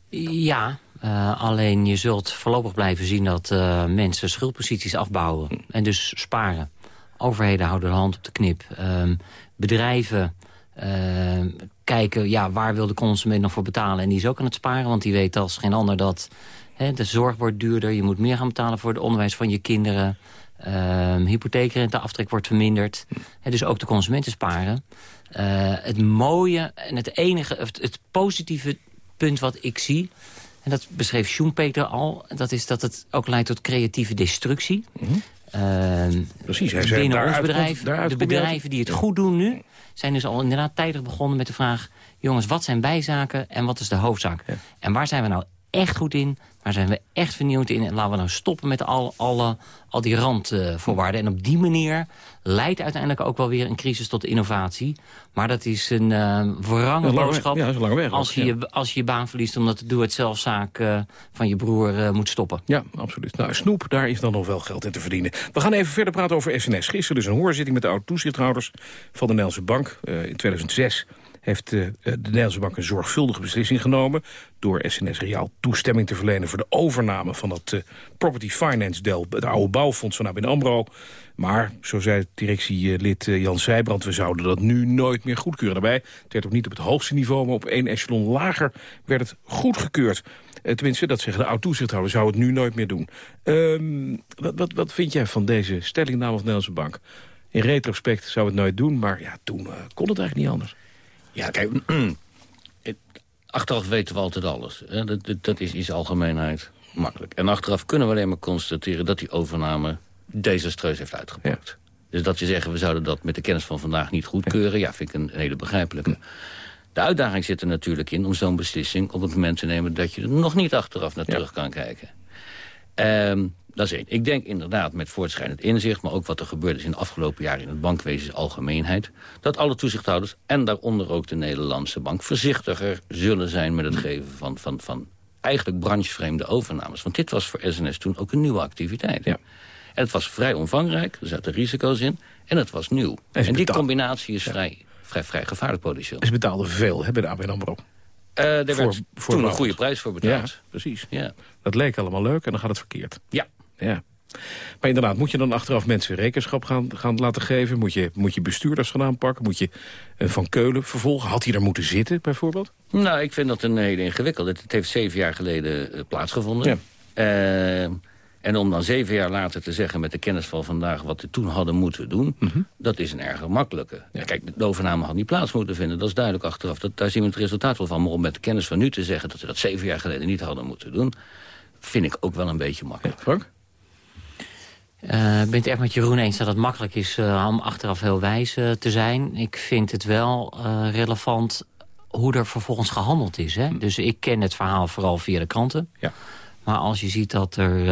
Ja, uh, alleen je zult voorlopig blijven zien dat uh, mensen schuldposities afbouwen. En dus sparen. Overheden houden de hand op de knip. Uh, bedrijven ehm, kijken ja, waar wil de consument nog voor betalen. En die is ook aan het sparen, want die weet als geen ander dat... Hè, de zorg wordt duurder, je moet meer gaan betalen voor het onderwijs van je kinderen. Ehm, hypotheekrenteaftrek wordt verminderd. Dus ook de consumenten sparen. Eh, het mooie en het enige, het positieve punt wat ik zie en dat beschreef Schumpeter al. Dat is dat het ook leidt tot creatieve destructie. Mm -hmm. uh, Precies, hij zei, binnen ons bedrijf, de bedrijven die het goed doen nu... zijn dus al inderdaad tijdig begonnen met de vraag... jongens, wat zijn bijzaken en wat is de hoofdzaak? Ja. En waar zijn we nou echt goed in? Waar zijn we echt vernieuwd in? En laten we nou stoppen met al, alle, al die randvoorwaarden. En op die manier leidt uiteindelijk ook wel weer een crisis tot innovatie. Maar dat is een uh, verrangen boodschap. Ja, lange weg. Als je, ja. als je je baan verliest omdat de doe-het-zelfzaak uh, van je broer uh, moet stoppen. Ja, absoluut. Nou, Snoep, daar is dan nog wel geld in te verdienen. We gaan even verder praten over SNS. Gisteren dus een hoorzitting met de oud-toezichthouders van de Nederlandse Bank in 2006 heeft de, de Nederlandse Bank een zorgvuldige beslissing genomen... door SNS Reaal toestemming te verlenen voor de overname van dat uh, Property Finance deel... het oude bouwfonds van ABN AMRO. Maar, zo zei directielid Jan Zijbrand, we zouden dat nu nooit meer goedkeuren. Daarbij, het werd ook niet op het hoogste niveau, maar op één echelon lager werd het goedgekeurd. Tenminste, dat zeggen de oud-toezichthouder, zou het nu nooit meer doen. Um, wat, wat, wat vind jij van deze stelling namens de Nederlandse Bank? In retrospect zou het nooit doen, maar ja, toen kon het eigenlijk niet anders. Ja, kijk, [CLEARS THROAT] achteraf weten we altijd alles. Hè? Dat, dat, is iets algemeenheid makkelijk. En achteraf kunnen we alleen maar constateren dat die overname desastreus heeft uitgepakt. Ja. Dus dat je zeggen, we zouden dat met de kennis van vandaag niet goedkeuren... ja, vind ik een hele begrijpelijke. De uitdaging zit er natuurlijk in om zo'n beslissing op het moment te nemen... dat je er nog niet achteraf naar terug kan kijken. Um, Dat is één. Ik denk inderdaad met voortschrijdend inzicht... maar ook wat er gebeurd is in de afgelopen jaren in het bankwezen algemeenheid... dat alle toezichthouders en daaronder ook de Nederlandse bank... voorzichtiger zullen zijn met het geven van, van, van eigenlijk branchevreemde overnames. Want dit was voor SNS toen ook een nieuwe activiteit. Ja. En het was vrij omvangrijk, er zaten risico's in... en het was nieuw. En, die combinatie is vrij, vrij, vrij gevaarlijk potentieel. En ze betaalden veel hè, bij de ABN AMRO. Uh, daar voor, werd voor toen een goede prijs voor betaald. Ja, precies. Ja. Dat leek allemaal leuk en dan gaat het verkeerd. Ja. Ja. Maar inderdaad, moet je dan achteraf mensen rekenschap gaan, gaan laten geven? Moet je, moet je bestuurders gaan aanpakken? Moet je uh, Van Keulen vervolgen? Had hij daar moeten zitten, bijvoorbeeld? Nou, ik vind dat een hele ingewikkelde. Het heeft zeven jaar geleden uh, plaatsgevonden. Ja. En om dan zeven jaar later te zeggen met de kennis van vandaag... wat we toen hadden moeten doen, mhm. dat is een erg gemakkelijke. Kijk, de overname had niet plaats moeten vinden. Dat is duidelijk achteraf. Dat, daar zien we het resultaat wel van. Maar om met de kennis van nu te zeggen... dat we dat zeven jaar geleden niet hadden moeten doen... vind ik ook wel een beetje makkelijk. Ja, Frank? Uh, ik ben het echt met Jeroen eens dat het makkelijk is uh, om achteraf heel wijs uh, te zijn. Ik vind het wel relevant hoe er vervolgens gehandeld is. Hè? Hm. Dus ik ken het verhaal vooral via de kranten. Ja. Maar als je ziet dat er...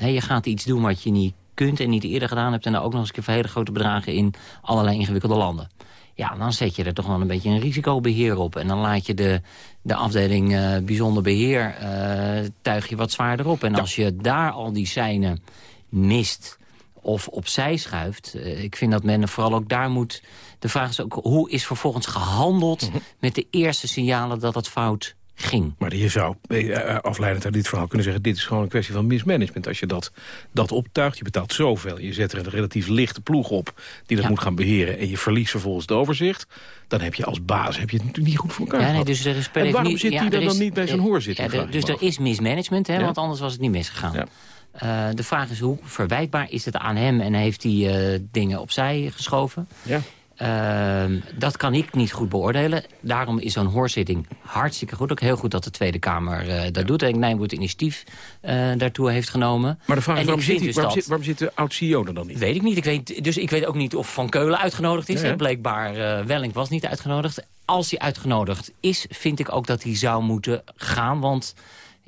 Uh, je gaat iets doen wat je niet kunt en niet eerder gedaan hebt... en dan ook nog eens keer voor hele grote bedragen in allerlei ingewikkelde landen. Ja, dan zet je er toch wel een beetje een risicobeheer op. En dan laat je de, de afdeling bijzonder beheer tuig je wat zwaarder op. En als je daar al die seinen mist of opzij schuift... ik vind dat men vooral ook daar moet... De vraag is ook, hoe is vervolgens gehandeld... Mhm. met de eerste signalen dat het fout ging. Maar je zou uh, afleidend uit dit verhaal kunnen zeggen... dit is gewoon een kwestie van mismanagement. Als je dat, dat optuigt, je betaalt zoveel... je zet er een relatief lichte ploeg op die dat moet gaan beheren... en je verliest vervolgens het overzicht... dan heb je als baas heb je het natuurlijk niet goed voor elkaar ja, nee, dus er is En waarom niet, zit hij dan, dan niet bij zijn hoorzitting? Ja, dus er is mismanagement, hè, want anders was het niet misgegaan. Uh, de vraag is hoe verwijtbaar is het aan hem... en heeft hij uh, dingen opzij geschoven? Ja. Uh, dat kan ik niet goed beoordelen. Daarom is zo'n hoorzitting hartstikke goed. Ook heel goed dat de Tweede Kamer uh, dat doet. En Nijmboet initiatief uh, daartoe heeft genomen. Maar de vraag is, waarom zit, dus waarom, zit, waarom zit de oud-CEO er dan niet? Weet ik niet. Ik weet, dus ik weet ook niet of Van Keulen uitgenodigd is. Ja, ja. Blijkbaar Welling was niet uitgenodigd. Als hij uitgenodigd is, vind ik ook dat hij zou moeten gaan. Want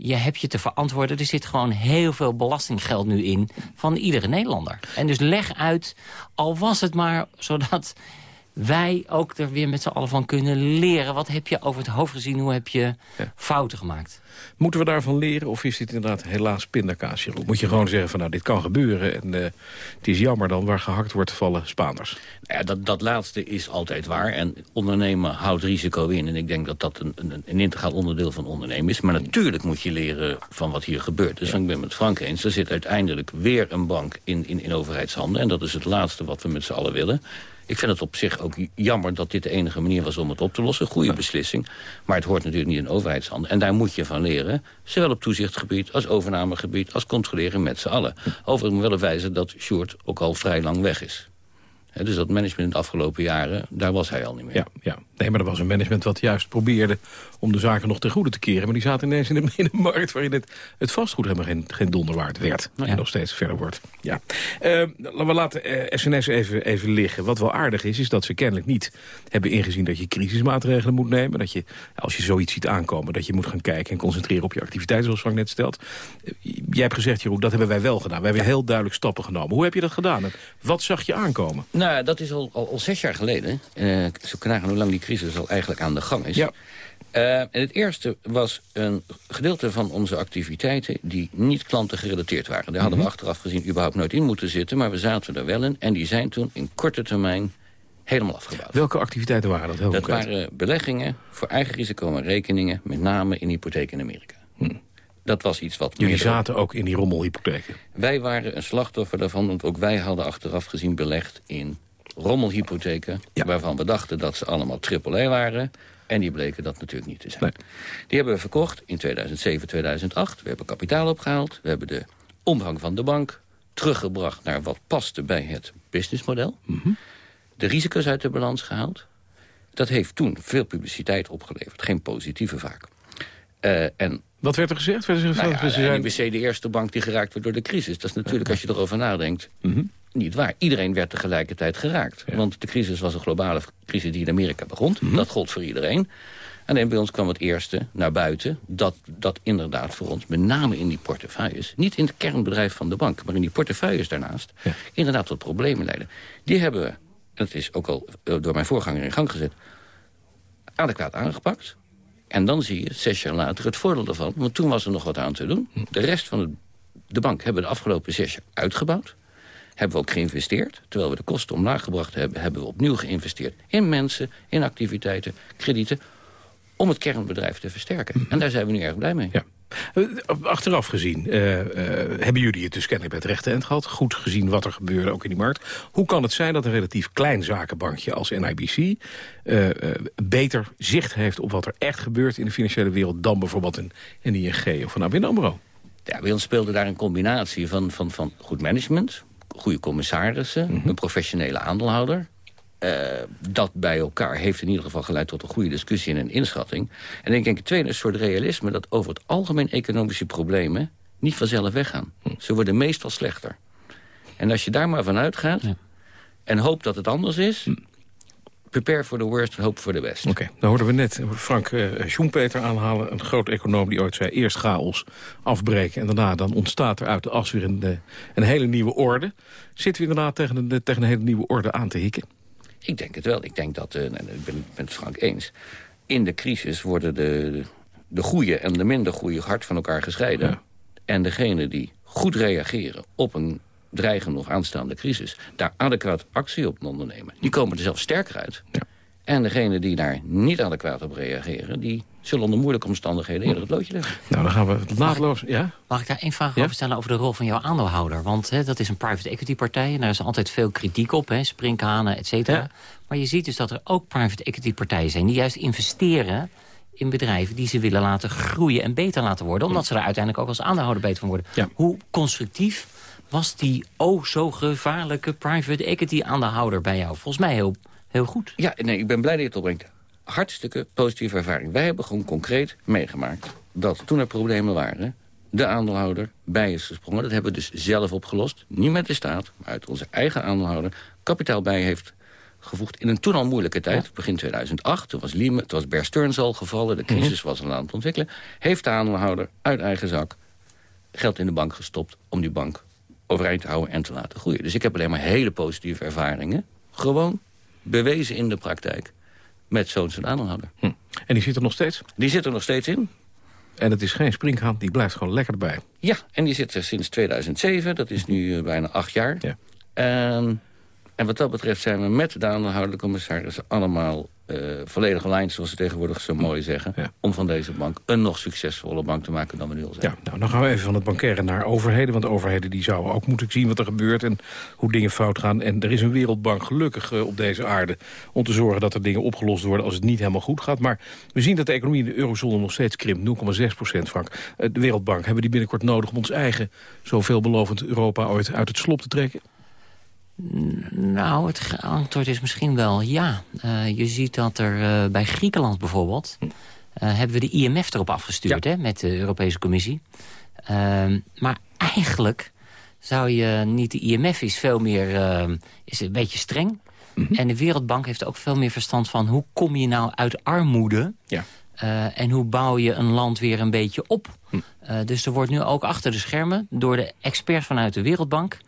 je hebt je te verantwoorden. Er zit gewoon heel veel belastinggeld nu in van iedere Nederlander. En dus leg uit, al was het maar zodat wij ook er weer met z'n allen van kunnen leren. Wat heb je over het hoofd gezien? Hoe heb je fouten gemaakt? Moeten we daarvan leren of is dit inderdaad helaas pindakaas, Moet je gewoon zeggen van nou dit kan gebeuren en uh, het is jammer dan waar gehakt wordt vallen Spaanders. Ja, dat, dat laatste is altijd waar en ondernemen houdt risico in. En ik denk dat dat een, een, een integraal onderdeel van ondernemen is. Maar natuurlijk moet je leren van wat hier gebeurt. Dus ja. ik ben met Frank eens, er zit uiteindelijk weer een bank in, in, in overheidshanden. En dat is het laatste wat we met z'n allen willen. Ik vind het op zich ook jammer dat dit de enige manier was om het op te lossen. Goede beslissing. Maar het hoort natuurlijk niet in overheidshanden. En daar moet je van leren. Zowel op toezichtgebied als overnamegebied als controleren met z'n allen. Overigens wel wijzen dat Sjoerd ook al vrij lang weg is dus dat management in de afgelopen jaren, daar was hij al niet meer. Ja, ja. Nee, maar er was een management wat juist probeerde om de zaken nog ten goede te keren. Maar die zaten ineens in de, in markt waarin het, het vastgoed helemaal geen, geen donderwaard werd. En nog steeds verder wordt. Ja. Uh, we laten uh, eh, SNS even, even liggen. Wat wel aardig is, is dat ze kennelijk niet hebben ingezien dat je crisismaatregelen moet nemen. Dat je, als je zoiets ziet aankomen, dat je moet gaan kijken en concentreren op je activiteiten, zoals Frank net stelt. Uh, jij hebt gezegd, Jeroen, dat hebben wij wel gedaan. We hebben heel duidelijk stappen genomen. Hoe heb je dat gedaan? Wat zag je aankomen? Nou, dat is al, al, al zes jaar geleden. Uh, zo knagen hoe lang die crisis al eigenlijk aan de gang is. Ja. Uh, en het eerste was een gedeelte van onze activiteiten... die niet klanten gerelateerd waren. Daar hadden we mhm. achteraf gezien überhaupt nooit in moeten zitten... maar we zaten er wel in. En die zijn toen in korte termijn helemaal afgebouwd. Welke activiteiten waren dat? Heel dat waren beleggingen voor eigen risico en rekeningen... met name in hypotheek in Amerika. Hm. Dat was iets wat... Jullie zaten ook in die rommelhypotheken? Wij waren een slachtoffer daarvan, want ook wij hadden achteraf gezien belegd in rommelhypotheken... waarvan we dachten dat ze allemaal triple waren... En die bleken dat natuurlijk niet te zijn. Die hebben we verkocht in 2007, 2008. We hebben kapitaal opgehaald. We hebben de omvang van de bank teruggebracht naar wat paste bij het businessmodel. Mm De risico's uit de balans gehaald. Dat heeft toen veel publiciteit opgeleverd. Geen positieve vaak. Uh, en wat werd er gezegd? Werd er nou ja, de NIBC de eerste bank die geraakt werd door de crisis. Dat is natuurlijk, als je erover nadenkt, mhm. niet waar. Iedereen werd tegelijkertijd geraakt. Want de crisis was een globale crisis die in Amerika begon. Mhm. Dat gold voor iedereen. Alleen bij ons kwam het eerste naar buiten... dat dat inderdaad voor ons, met name in die portefeuilles... niet in het kernbedrijf van de bank, maar in die portefeuilles daarnaast... inderdaad tot problemen leiden. Die hebben we, dat is ook al eh, door mijn voorganger in gang gezet... adequaat aangepakt. En dan zie je, zes jaar later, het voordeel ervan. Want toen was er nog wat aan te doen. De rest van het, de bank hebben we de afgelopen zes jaar uitgebouwd. Hebben we ook geïnvesteerd. Terwijl we de kosten omlaag gebracht hebben... hebben we opnieuw geïnvesteerd in mensen, in activiteiten, kredieten... om het kernbedrijf te versterken. En daar zijn we nu erg blij mee. Ja. Eh, Achteraf gezien eh, eh, hebben jullie het dus kennelijk bij het rechte eind gehad. Goed gezien wat er gebeurde ook in die markt. Hoe kan het zijn dat een relatief klein zakenbankje als NIBC... beter zicht heeft op wat er echt gebeurt in de financiële wereld... dan bijvoorbeeld een, een ING of een ABN AMRO? Ja, bij ons speelde daar een combinatie van, van, van goed management... goede commissarissen, een professionele aandeelhouder... Eh, dat bij elkaar heeft in ieder geval geleid tot een goede discussie en een inschatting. En ik denk het tweede een soort realisme... dat over het algemeen economische problemen niet vanzelf weggaan. Ze worden meestal slechter. En als je daar maar van uitgaat en hoopt dat het anders is... prepare for the worst hope for the best. Oké, dan hoorden we net Frank uh, Schoenpeter aanhalen. Een groot econoom die ooit zei eerst chaos afbreken... en daarna dan ontstaat er uit de as weer een, eh, een hele nieuwe orde. Zitten we inderdaad tegen een, tegen een hele nieuwe orde aan te hikken? Ik denk het wel. Ik denk dat, uh, ik ben het met Frank eens... in de crisis worden de, de goede en de minder goede hard van elkaar gescheiden. Ja. En degene die goed reageren op een dreigende of aanstaande crisis... daar adequaat actie op ondernemen, die komen er zelf sterker uit. Ja. En degene die daar niet adequaat op reageren... die zullen onder moeilijke omstandigheden eerder het loodje leggen. Nou, dan gaan we naadloos... Ja? Mag ik daar één vraag ja? over stellen over de rol van jouw aandeelhouder? Want hè, dat is een private equity partij en daar is altijd veel kritiek op. Hè, sprinkhanen, et cetera. Ja. Maar je ziet dus dat er ook private equity partijen zijn... die juist investeren in bedrijven die ze willen laten groeien en beter laten worden. Omdat ze daar uiteindelijk ook als aandeelhouder beter van worden. Ja. Hoe constructief was die oh zo gevaarlijke private equity aandeelhouder bij jou? Volgens mij heel, heel goed. Ja, nee, ik ben blij dat je het opbrengt. Hartstikke positieve ervaring. Wij hebben gewoon concreet meegemaakt dat toen er problemen waren... de aandeelhouder bij is gesprongen. Dat hebben we dus zelf opgelost. Niet met de staat, maar uit onze eigen aandeelhouder. Kapitaal bij heeft gevoegd in een toen al moeilijke tijd. Ja. Begin 2008, toen was, Lehman, toen was Bear Stearns al gevallen. De crisis mm -hmm. was al aan het ontwikkelen. Heeft de aandeelhouder uit eigen zak geld in de bank gestopt... om die bank overeind te houden en te laten groeien. Dus ik heb alleen maar hele positieve ervaringen. Gewoon bewezen in de praktijk met zo'n aandeelhouder. Hm. En die zit er nog steeds? Die zit er nog steeds in. En het is geen springhaan, die blijft gewoon lekker erbij. Ja, en die zit er sinds 2007. Dat is nu uh, bijna acht jaar. Ja. En, en wat dat betreft zijn we met de aandeelhouder, de commissaris... allemaal uh, volledige lijn, zoals ze tegenwoordig zo mooi zeggen... Ja. om van deze bank een nog succesvolle bank te maken dan we nu al zijn. Ja, nou, dan gaan we even van het bankaire naar overheden. Want overheden die zouden ook moeten zien wat er gebeurt... en hoe dingen fout gaan. En er is een wereldbank gelukkig uh, op deze aarde... om te zorgen dat er dingen opgelost worden als het niet helemaal goed gaat. Maar we zien dat de economie in de eurozone nog steeds krimpt. 0,6 procent, Frank. Uh, de wereldbank, hebben die binnenkort nodig... om ons eigen zo veelbelovend Europa ooit uit het slop te trekken? Nou, het antwoord is misschien wel ja. Uh, je ziet dat er uh, bij Griekenland bijvoorbeeld... Uh, hebben we de IMF erop afgestuurd ja. hè, met de Europese Commissie. Ehm, maar eigenlijk zou je niet... De IMF is veel meer is een beetje streng. Mm -hmm. En de Wereldbank heeft ook veel meer verstand van... hoe kom je nou uit armoede... Ja. Uh, en hoe bouw je een land weer een beetje op? Hm. Uh, dus er wordt nu ook achter de schermen... door de experts vanuit de Wereldbank...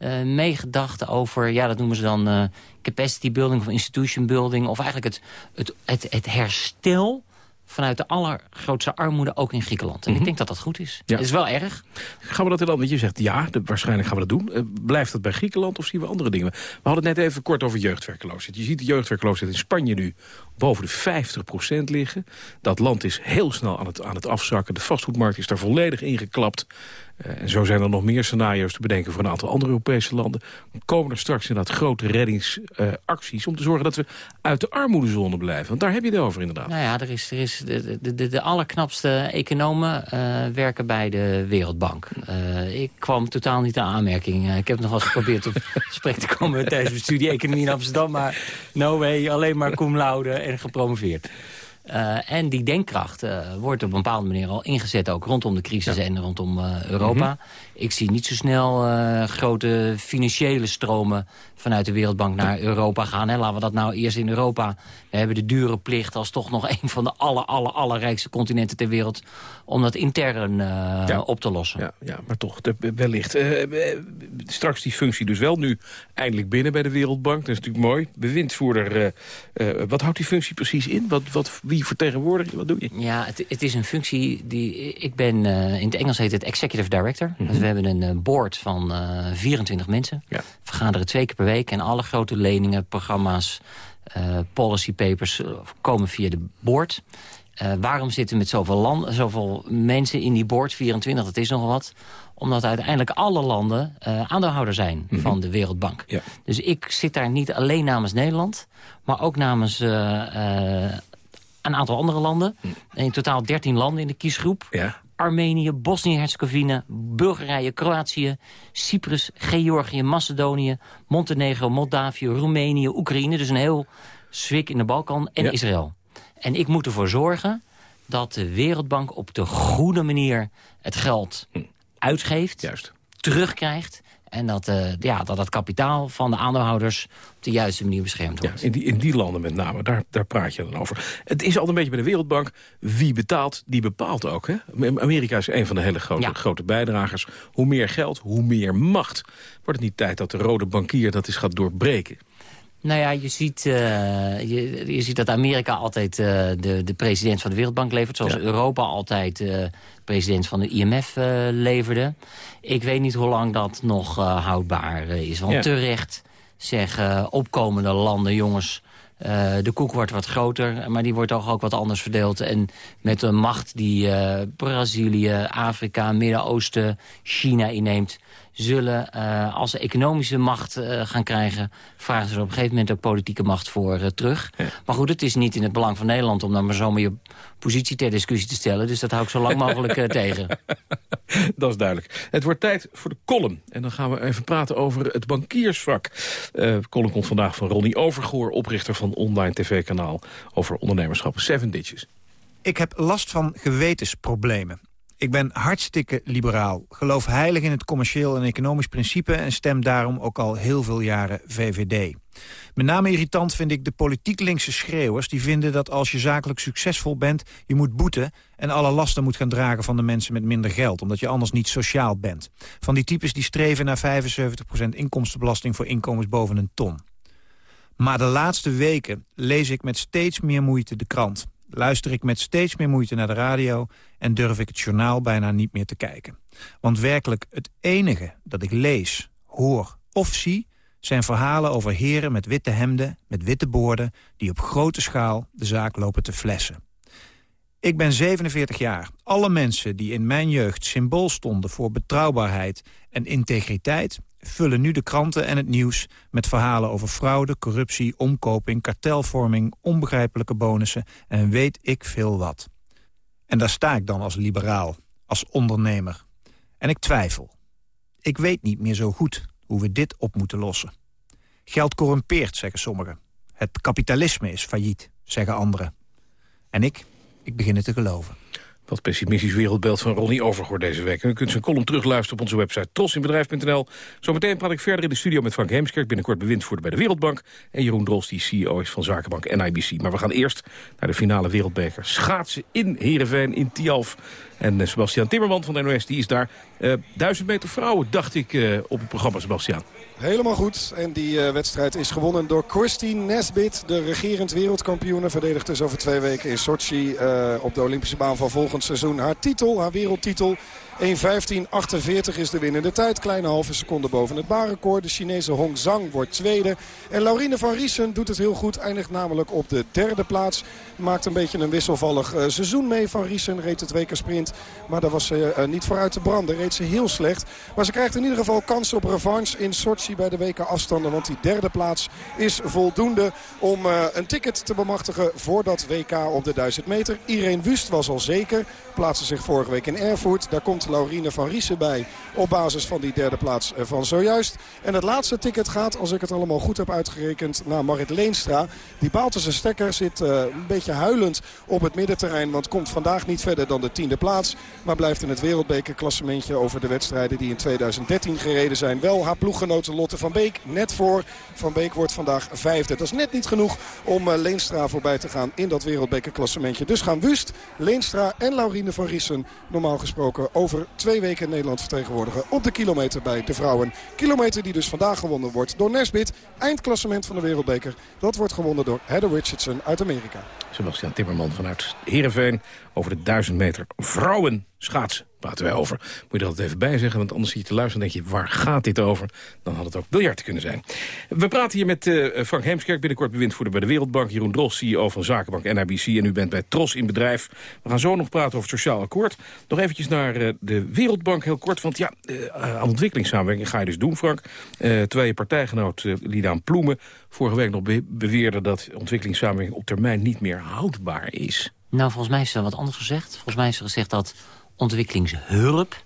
Uh, meegedacht over, ja, dat noemen ze dan capacity building of institution building... of eigenlijk het, het, het, het herstel vanuit de allergrootste armoede, ook in Griekenland. En mm -hmm. ik denk dat dat goed is. Ja. Het is wel erg. Gaan we dat dan, want je zegt ja, de, waarschijnlijk gaan we dat doen. Uh, blijft dat bij Griekenland of zien we andere dingen? We hadden het net even kort over jeugdwerkloosheid. Je ziet de jeugdwerkloosheid in Spanje nu boven de 50% liggen. Dat land is heel snel aan het, aan het afzakken. De vastgoedmarkt is daar volledig ingeklapt. Uh, en zo zijn er nog meer scenario's te bedenken voor een aantal andere Europese landen. Dan komen er straks inderdaad grote reddingsacties... Om te zorgen dat we uit de armoedezone blijven. Want daar heb je het over inderdaad. Nou ja, er is, er is de, de, de, de allerknapste economen uh, werken bij de Wereldbank. ik kwam totaal niet aan aanmerking. ik heb nog wel eens geprobeerd op [LAUGHS] gesprek te komen... tijdens mijn studie Economie in Amsterdam. Maar no way, alleen maar cum laude en gepromoveerd. Uh, en die denkkracht uh, wordt op een bepaalde manier al ingezet... ook rondom de crisis ja. en rondom uh, Europa. Mm -hmm. Ik zie niet zo snel grote financiële stromen... vanuit de Wereldbank naar Europa gaan. Hè. Laten we dat nou eerst in Europa... We hebben de dure plicht als toch nog [LAUGHS] een van de aller, aller, allerrijkste continenten ter wereld... om dat intern ja. op te lossen. Ja, ja maar toch, wellicht. straks die functie dus wel nu eindelijk binnen bij de Wereldbank. Dat is natuurlijk mooi. Bewindvoerder, wat houdt die functie precies in? Wat, wat, wie vertegenwoordig je? Wat doe je? Ja, het, het is een functie die... Ik ben, uh, in het Engels heet het executive director. Mm -hmm. We hebben een uh, board van uh, 24 mensen. Ja. Vergaderen twee keer per week. En alle grote leningen, programma's, policy papers komen via de board. waarom zitten met zoveel, land, zoveel mensen in die board? 24, dat is nogal wat omdat uiteindelijk alle landen uh, aandeelhouder zijn mm -hmm. van de Wereldbank. Ja. Dus ik zit daar niet alleen namens Nederland... maar ook namens uh, een aantal andere landen. Hm. In totaal 13 landen in de kiesgroep. Ja. Armenië, Bosnië-Herzegovina, Bulgarije, Kroatië, Cyprus, Georgië, Macedonië, Montenegro, Moldavië, Roemenië, Oekraïne. Dus een heel zwik in de Balkan en Ja. Israël. En ik moet ervoor zorgen dat de Wereldbank op de goede manier het geld uitgeeft, Juist. terugkrijgt... en dat, eh, ja, dat het kapitaal van de aandeelhouders op de juiste manier beschermd Ja, wordt. in, die, in die landen met name, daar, daar praat je dan over. Het is altijd een beetje bij de Wereldbank, wie betaalt, die bepaalt ook. Hè? Amerika is een van de hele grote, grote bijdragers. Hoe meer geld, hoe meer macht. Wordt het niet tijd dat de rode bankier dat eens gaat doorbreken? Nou ja, je ziet, eh, je, je ziet dat Amerika altijd eh, de, de president van de Wereldbank levert. Zoals Europa altijd president van de IMF eh, leverde. Ik weet niet hoe lang dat nog eh, houdbaar eh, is. Want Ja. terecht zeggen opkomende landen, jongens... de koek wordt wat groter, maar die wordt toch ook wat anders verdeeld. En met een macht die Brazilië, Afrika, Midden-Oosten, China inneemt... zullen, eh, als ze economische macht eh, gaan krijgen... vragen ze er op een gegeven moment ook politieke macht voor eh, terug. Maar goed, het is niet in het belang van Nederland... om dan maar zomaar je positie ter discussie te stellen. Dus dat hou ik zo lang mogelijk eh, tegen. [LAUGHS] Dat is duidelijk. Het wordt tijd voor de column. En dan gaan we even praten over het bankiersvak. Eh, de column komt vandaag van Ronnie Overgoor... oprichter van online tv-kanaal over ondernemerschap Seven Ditches. Ik heb last van gewetensproblemen. Ik ben hartstikke liberaal, geloof heilig in het commercieel en economisch principe... en stem daarom ook al heel veel jaren VVD. Met name irritant vind ik de politiek linkse schreeuwers... die vinden dat als je zakelijk succesvol bent, je moet boeten... en alle lasten moet gaan dragen van de mensen met minder geld... omdat je anders niet sociaal bent. Van die types die streven naar 75% inkomstenbelasting... voor inkomens boven een ton. Maar de laatste weken lees ik met steeds meer moeite de krant. Luister ik met steeds meer moeite naar de radio... en durf ik het journaal bijna niet meer te kijken. Want werkelijk het enige dat ik lees, hoor of zie... zijn verhalen over heren met witte hemden, met witte boorden... die op grote schaal de zaak lopen te flessen. Ik ben 47 jaar. Alle mensen die in mijn jeugd symbool stonden voor betrouwbaarheid en integriteit... vullen nu de kranten en het nieuws met verhalen over fraude, corruptie, omkoping, kartelvorming, onbegrijpelijke bonussen en weet ik veel wat. En daar sta ik dan als liberaal, als ondernemer. En ik twijfel. Ik weet niet meer zo goed hoe we dit op moeten lossen. Geld corrumpeert, zeggen sommigen. Het kapitalisme is failliet, zeggen anderen. En ik, ik begin het te geloven. Wat pessimistisch wereldbeeld van Ronnie Overgoor deze week. En u kunt zijn column terugluisteren op onze website trosinbedrijf.nl. Zometeen praat ik verder in de studio met Frank Heemskerk... binnenkort bewindvoerder bij de Wereldbank. En Jeroen Drols, die CEO is van Zakenbank NIBC. Maar we gaan eerst naar de finale wereldbeker. Schaatsen in Heerenveen, in Tialf. En eh, Sebastian Timmerman van de NOS, die is daar. Eh, duizend meter vrouwen, dacht ik, eh, op het programma, Sebastian. Helemaal goed. En die wedstrijd is gewonnen door Christine Nesbit. De regerend wereldkampioene verdedigt dus over twee weken in Sochi... op de Olympische baan van volgend seizoen haar titel, haar wereldtitel. 1.15.48 is de winnende tijd. Kleine halve seconde boven het baanrecord. De Chinese Hong Zhang wordt tweede. En Laurine van Riesen doet het heel goed. Eindigt namelijk op de derde plaats. Maakt een beetje een wisselvallig eh, seizoen mee. Van Riesen reed het WK Sprint. Maar daar was ze eh, niet vooruit te branden. Reed ze heel slecht. Maar ze krijgt in ieder geval kans op revanche in Sochi bij de WK afstanden. Want die derde plaats is voldoende om eh, een ticket te bemachtigen voor dat WK op de 1000 meter. Irene Wust was al zeker. Plaatste zich vorige week in Erfurt. Daar komt Laurine van Riesen bij op basis van die derde plaats van zojuist. En het laatste ticket gaat, als ik het allemaal goed heb uitgerekend, naar Marit Leenstra. Die baalt stekker, zit een beetje huilend op het middenterrein. Want komt vandaag niet verder dan de tiende plaats. Maar blijft in het wereldbekerklassementje over de wedstrijden die in 2013 gereden zijn. Wel haar ploeggenote Lotte van Beek net voor. Van Beek wordt vandaag vijfde. Dat is net niet genoeg om Leenstra voorbij te gaan in dat wereldbekerklassementje. Dus gaan Wust, Leenstra en Laurine van Riesen normaal gesproken over twee weken Nederland vertegenwoordigen op de kilometer bij de vrouwen. Kilometer die dus vandaag gewonnen wordt door Nesbit. Eindklassement van de wereldbeker. Dat wordt gewonnen door Heather Richardson uit Amerika. Sebastian Timmerman vanuit Heerenveen over de 1000 meter vrouwen schaatsen praten wij over. Moet je altijd even bij zeggen, want anders zie je te luisteren... en denk je, waar gaat dit over? Dan had het ook biljart kunnen zijn. We praten hier met uh, Frank Heemskerk, binnenkort bewindvoerder bij de Wereldbank... Jeroen Dros, CEO van Zakenbank NRBC en u bent bij Tros in Bedrijf. We gaan zo nog praten over het sociaal akkoord. Nog eventjes naar uh, de Wereldbank, heel kort, want ja, uh, aan ontwikkelingssamenwerking ga je dus doen, Frank. terwijl je partijgenoot Lidaan Ploemen vorige week nog be beweerde... dat ontwikkelingssamenwerking op termijn niet meer houdbaar is. Nou, volgens mij is er wat anders gezegd. Volgens mij is er gezegd dat ontwikkelingshulp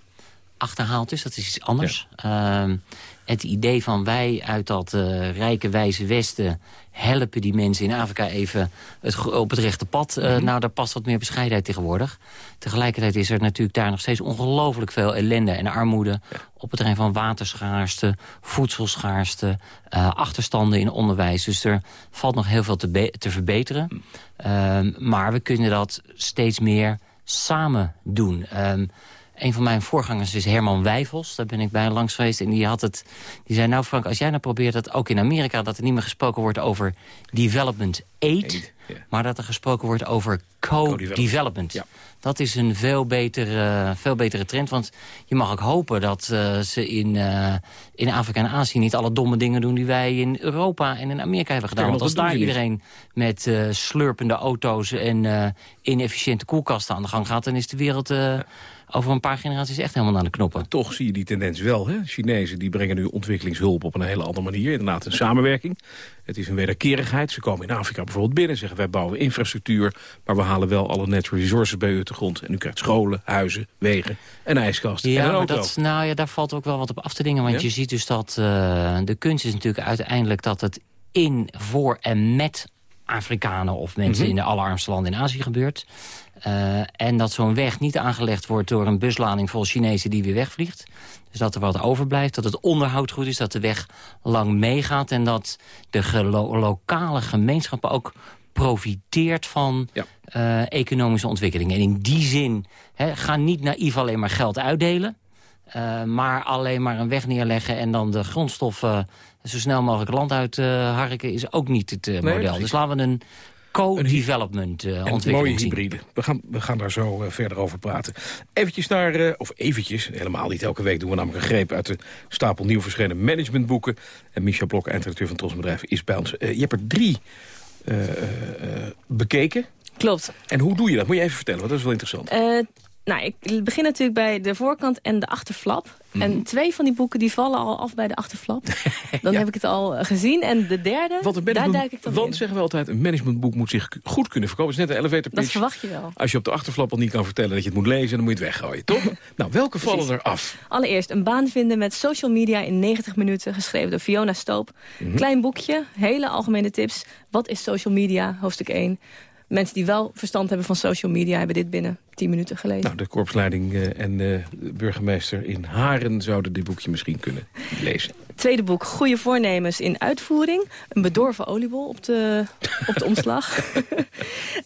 achterhaald is. Dat is iets anders. Ehm, het idee van wij uit dat uh, rijke wijze Westen... helpen die mensen in Afrika even het, op het rechte pad. Uh, Nou, daar past wat meer bescheidenheid tegenwoordig. Tegelijkertijd is er natuurlijk daar nog steeds ongelooflijk veel ellende en armoede... op het terrein van waterschaarste, voedselschaarste... Uh, achterstanden in onderwijs. Dus er valt nog heel veel te, te verbeteren. Ehm, maar we kunnen dat steeds meer samen doen. Um, een van mijn voorgangers is Herman Wijfels. Daar ben ik bij langs geweest. En die, had het, die zei, nou Frank, als jij nou probeert dat ook in Amerika... dat er niet meer gesproken wordt over development aid... maar dat er gesproken wordt over co-development. ja. Dat is een veel betere, veel betere trend. Want je mag ook hopen dat uh, ze in, uh, in Afrika en Azië... niet alle domme dingen doen die wij in Europa en in Amerika hebben gedaan. Want als daar iedereen met uh, slurpende auto's en inefficiënte koelkasten aan de gang gaat... dan is de wereld... Ja over een paar generaties echt helemaal naar de knoppen. toch zie je die tendens wel. Hè? Chinezen die brengen nu ontwikkelingshulp op een hele andere manier. Inderdaad een samenwerking. Het is een wederkerigheid. Ze komen in Afrika bijvoorbeeld binnen zeggen wij bouwen infrastructuur... maar we halen wel alle natural resources bij u te grond. En u krijgt scholen, huizen, wegen en ijskasten. Ja, en maar dat, nou ja, daar valt ook wel wat op af te dingen. Want je ziet dus dat uh, de kunst is natuurlijk uiteindelijk dat het in, voor en met Afrikanen of mensen mm -hmm. in de allerarmste landen in Azië gebeurt. Uh, en dat zo'n weg niet aangelegd wordt door een buslading vol Chinezen die weer wegvliegt. Dus dat er wat overblijft, dat het onderhoud goed is, dat de weg lang meegaat... en dat de lo lokale gemeenschappen ook profiteert van ja. uh, economische ontwikkelingen. En in die zin, he, ga niet naïef alleen maar geld uitdelen... Uh, maar alleen maar een weg neerleggen en dan de grondstoffen zo snel mogelijk land uit harken... is ook niet het model. Nee, dus laten we een co-development uh, ontwikkeling mooie hybride. We gaan, we gaan daar zo uh, verder over praten. Eventjes naar, uh, of eventjes, helemaal niet elke week doen we namelijk een greep... uit de stapel nieuw verschenen managementboeken. En Michel Blok, eindredacteur van Tros Bedrijf, is bij ons. je hebt er drie bekeken. Klopt. En hoe doe je dat? Moet je even vertellen, want dat is wel interessant. Nou, ik begin natuurlijk bij de voorkant en de achterflap. Mm. En twee van die boeken die vallen al af bij de achterflap. [LAUGHS] Dan ja. heb ik het al gezien. En de derde, daar duik ik dan Want in. zeggen we altijd, een managementboek moet zich goed kunnen verkopen. Het is net een elevator pitch. Dat verwacht je wel. Als je op de achterflap al niet kan vertellen dat je het moet lezen... dan moet je het weggooien, toch? [LAUGHS] nou, welke vallen er af? Allereerst een baan vinden met social media in 90 minuten. Geschreven door Fiona Stoop. Mm -hmm. Klein boekje, hele algemene tips. Wat is social media? Hoofdstuk 1 mensen die wel verstand hebben van social media... hebben dit binnen 10 minuten gelezen. Nou, de korpsleiding uh, en de burgemeester in Haren... zouden dit boekje misschien kunnen lezen. Tweede boek, Goede voornemens in uitvoering. Een bedorven oliebol op de, op de [LAUGHS] omslag.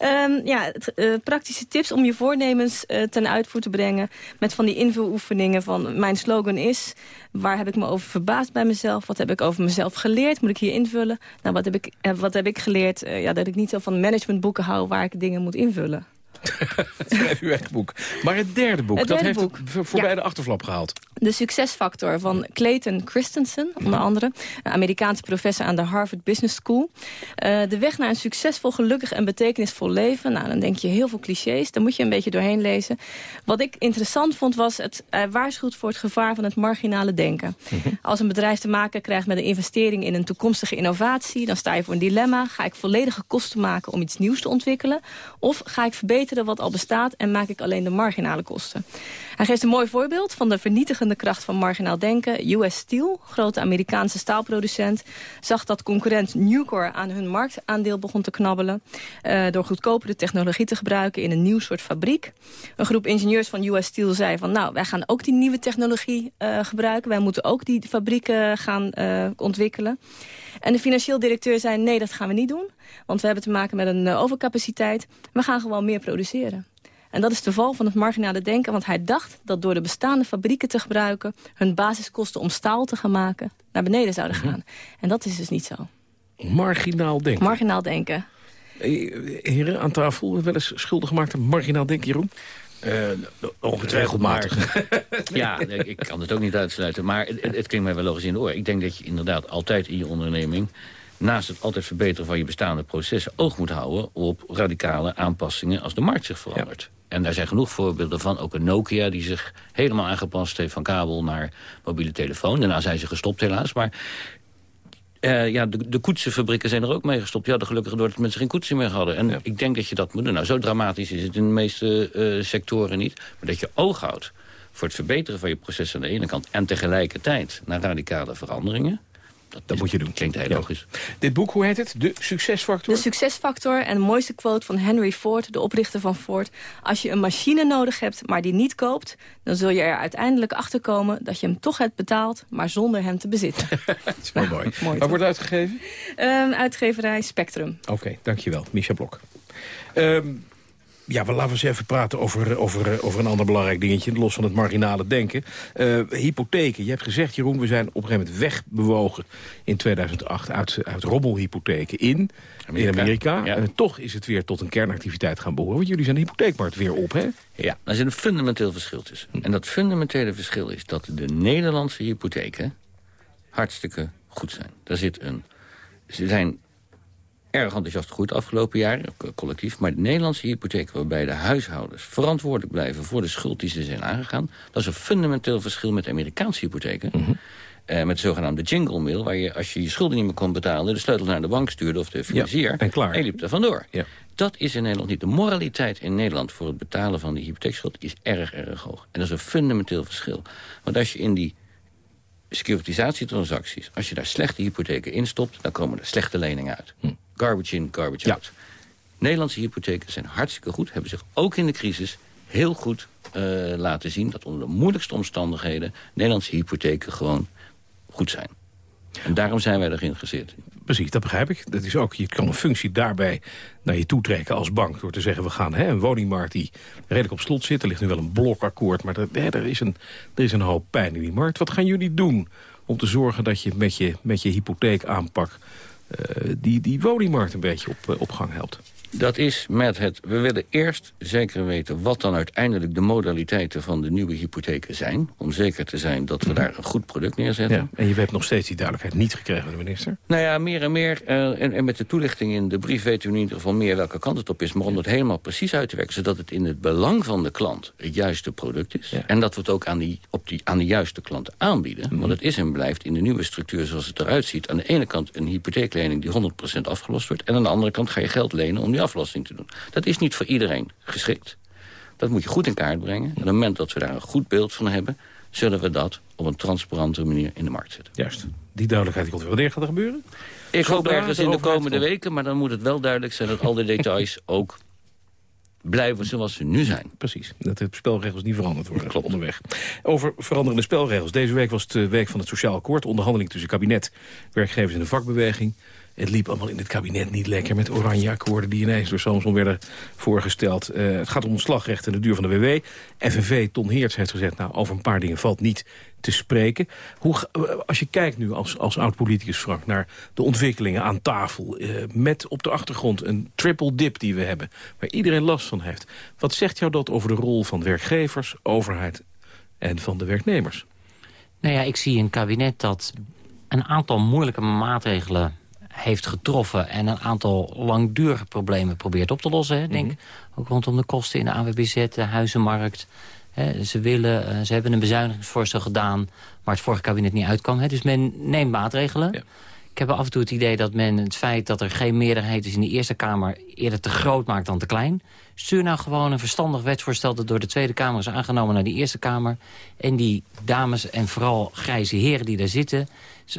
um, [LAUGHS] ja, uh, praktische tips om je voornemens uh, ten uitvoer te brengen... met van die invuloefeningen van mijn slogan is... waar heb ik me over verbaasd bij mezelf? Wat heb ik over mezelf geleerd? Moet ik hier invullen? Nou, wat heb ik, uh, wat heb ik geleerd? ja, dat ik niet zo van managementboeken hou waar ik dingen moet invullen. [LAUGHS] Schrijf uw eigen boek. Maar het derde boek, het dat heeft voorbij ja. de achterflap gehaald. De succesfactor van Clayton Christensen, onder andere. Een Amerikaanse professor aan de Harvard Business School. Uh, de weg naar een succesvol, gelukkig en betekenisvol leven. Nou, dan denk je heel veel clichés. Daar moet je een beetje doorheen lezen. Wat ik interessant vond was, het uh, waarschuwt voor het gevaar van het marginale denken. Mm -hmm. Als een bedrijf te maken krijgt met een investering in een toekomstige innovatie... dan sta je voor een dilemma. Ga ik volledige kosten maken om iets nieuws te ontwikkelen? Of ga ik verbeteren wat al bestaat en maak ik alleen de marginale kosten? Hij geeft een mooi voorbeeld van de vernietigende kracht van marginaal denken. US Steel, grote Amerikaanse staalproducent, zag dat concurrent Nucor aan hun marktaandeel begon te knabbelen. Uh, door goedkopere technologie te gebruiken in een nieuw soort fabriek. Een groep ingenieurs van US Steel zei van nou, wij gaan ook die nieuwe technologie uh, gebruiken. Wij moeten ook die fabrieken gaan uh, ontwikkelen. En de financieel directeur zei nee, dat gaan we niet doen. Want we hebben te maken met een overcapaciteit. We gaan gewoon meer produceren. En dat is de val van het marginale denken, want hij dacht dat door de bestaande fabrieken te gebruiken... hun basiskosten om staal te gaan maken naar beneden zouden gaan. Mm -hmm. En dat is dus niet zo. Marginaal denken. Marginaal denken. Heren, aan tafel wel eens schuldig gemaakt aan marginaal denken, Jeroen? Uh, ongetwijfeld maar. ja, ik kan het ook niet uitsluiten. Maar het, het klinkt mij wel logisch in de oor. Ik denk dat je inderdaad altijd in je onderneming naast het altijd verbeteren van je bestaande processen... oog moet houden op radicale aanpassingen als de markt zich verandert. Ja. En daar zijn genoeg voorbeelden van. Ook een Nokia die zich helemaal aangepast heeft van kabel naar mobiele telefoon. Daarna zijn ze gestopt helaas. Maar uh, ja, de, de koetsenfabrieken zijn er ook mee gestopt. Die hadden gelukkig doordat mensen geen koetsen meer hadden. En ja. ik denk dat je dat moet doen. Nou, zo dramatisch is het in de meeste uh, sectoren niet. Maar dat je oog houdt voor het verbeteren van je proces aan de ene kant... en tegelijkertijd naar radicale veranderingen... Dat, dat moet je doen. Klinkt heel ja. logisch. Dit boek, hoe heet het? De Succesfactor? De Succesfactor en de mooiste quote van Henry Ford, de oprichter van Ford. Als je een machine nodig hebt, maar die niet koopt... dan zul je er uiteindelijk achter komen dat je hem toch hebt betaald... maar zonder hem te bezitten. [LAUGHS] dat is wel mooi. mooi. Waar wordt uitgegeven? Um, uitgeverij Spectrum. Oké, okay, dankjewel. Misha Blok. Um, ja, we laten eens even praten over, over, over een ander belangrijk dingetje... los van het marginale denken. Uh, hypotheken. Je hebt gezegd, Jeroen, we zijn op een gegeven moment wegbewogen... in 2008 uit, uit robbelhypotheken in Amerika. In Amerika. Ja. En toch is het weer tot een kernactiviteit gaan behoren. Want jullie zijn de hypotheekmarkt weer op, hè? Ja, daar zit een fundamenteel verschil tussen. En dat fundamentele verschil is dat de Nederlandse hypotheken... hartstikke goed zijn. Daar zit een... Ze zijn erg enthousiast gegroeid afgelopen jaar, collectief. Maar de Nederlandse hypotheken waarbij de huishoudens verantwoordelijk blijven... voor de schuld die ze zijn aangegaan... dat is een fundamenteel verschil met de Amerikaanse hypotheken. Mm -hmm. met de zogenaamde jingle mail, waar je als je je schulden niet meer kon betalen... de sleutel naar de bank stuurde of de financier... Ja, en, klaar. en je liep er vandoor. Ja. Dat is in Nederland niet. De moraliteit in Nederland voor het betalen van die hypotheekschuld... is erg, erg hoog. En dat is een fundamenteel verschil. Want als je in die securitizatietransacties... als je daar slechte hypotheken instopt... dan komen er slechte leningen uit. Hm. Garbage in, garbage ja. out. Nederlandse hypotheken zijn hartstikke goed. Hebben zich ook in de crisis heel goed uh, laten zien... dat onder de moeilijkste omstandigheden... Nederlandse hypotheken gewoon goed zijn. En daarom zijn wij erin geïnteresseerd. Precies, dat begrijp ik. Dat is ook, je kan een functie daarbij naar je toe trekken als bank... door te zeggen, we gaan hè, een woningmarkt die redelijk op slot zit. Er ligt nu wel een blokakkoord, maar er, is een, er is een hoop pijn in die markt. Wat gaan jullie doen om te zorgen dat je met je, met je hypotheekaanpak... Uh, die, die woningmarkt een beetje op, uh, op gang helpt? Dat is met het... We willen eerst zeker weten wat dan uiteindelijk de modaliteiten van de nieuwe hypotheken zijn. Om zeker te zijn dat we -hmm. daar een goed product neerzetten. Ja, en je hebt nog steeds die duidelijkheid niet gekregen van de minister? Nou ja, meer en meer. Uh, en, en, met de toelichting in de brief weten we in ieder geval meer welke kant het op is. Maar om het helemaal precies uit te werken. Zodat het in het belang van de klant het juiste product is. Ja. En dat we het ook aan, die, op die, aan de juiste klanten aanbieden. Mm -hmm. Want het is en blijft in de nieuwe structuur zoals het eruit ziet. Aan de ene kant een hypotheeklening die 100% afgelost wordt. En aan de andere kant ga je geld lenen om die aflossing te doen. Dat is niet voor iedereen geschikt. Dat moet je goed in kaart brengen. En op het moment dat we daar een goed beeld van hebben... zullen we dat op een transparante manier in de markt zetten. Juist. Die duidelijkheid komt weer. Wanneer gaat er gebeuren? Ik hoop ergens in de komende weken, maar dan moet het wel duidelijk zijn... dat al de details [LAUGHS] ook blijven zoals ze nu zijn. Precies, dat de spelregels niet veranderd worden Klopt. onderweg. Over veranderende spelregels. Deze week was het de week van het Sociaal Akkoord. Onderhandeling tussen kabinet, werkgevers en de vakbeweging. Het liep allemaal in het kabinet niet lekker met oranje akkoorden... die ineens door Samson werden voorgesteld. Uh, het gaat om ontslagrecht en de duur van de WW. FNV, Ton Heerts heeft gezegd... nou, over een paar dingen valt niet te spreken. Hoe, als je kijkt nu als, als oud-politicus, Frank... naar de ontwikkelingen aan tafel... Uh, met op de achtergrond een triple dip die we hebben... waar iedereen last van heeft. Wat zegt jou dat over de rol van werkgevers, overheid en van de werknemers? Nou ja, ik zie een kabinet dat een aantal moeilijke maatregelen heeft getroffen... en een aantal langdurige problemen probeert op te lossen. Hè. Denk mm -hmm. ook rondom de kosten in de AWBZ, de huizenmarkt. Hè. Ze, willen, uh, ze hebben een bezuinigingsvoorstel gedaan... waar het vorige kabinet niet uitkwam. Hè. Dus men neemt maatregelen. Ja. Heb af en toe het idee dat men het feit dat er geen meerderheid is in de Eerste Kamer... eerder te groot maakt dan te klein. Stuur nou gewoon een verstandig wetsvoorstel... dat door de Tweede Kamer is aangenomen naar die Eerste Kamer. En die dames en vooral grijze heren die daar zitten...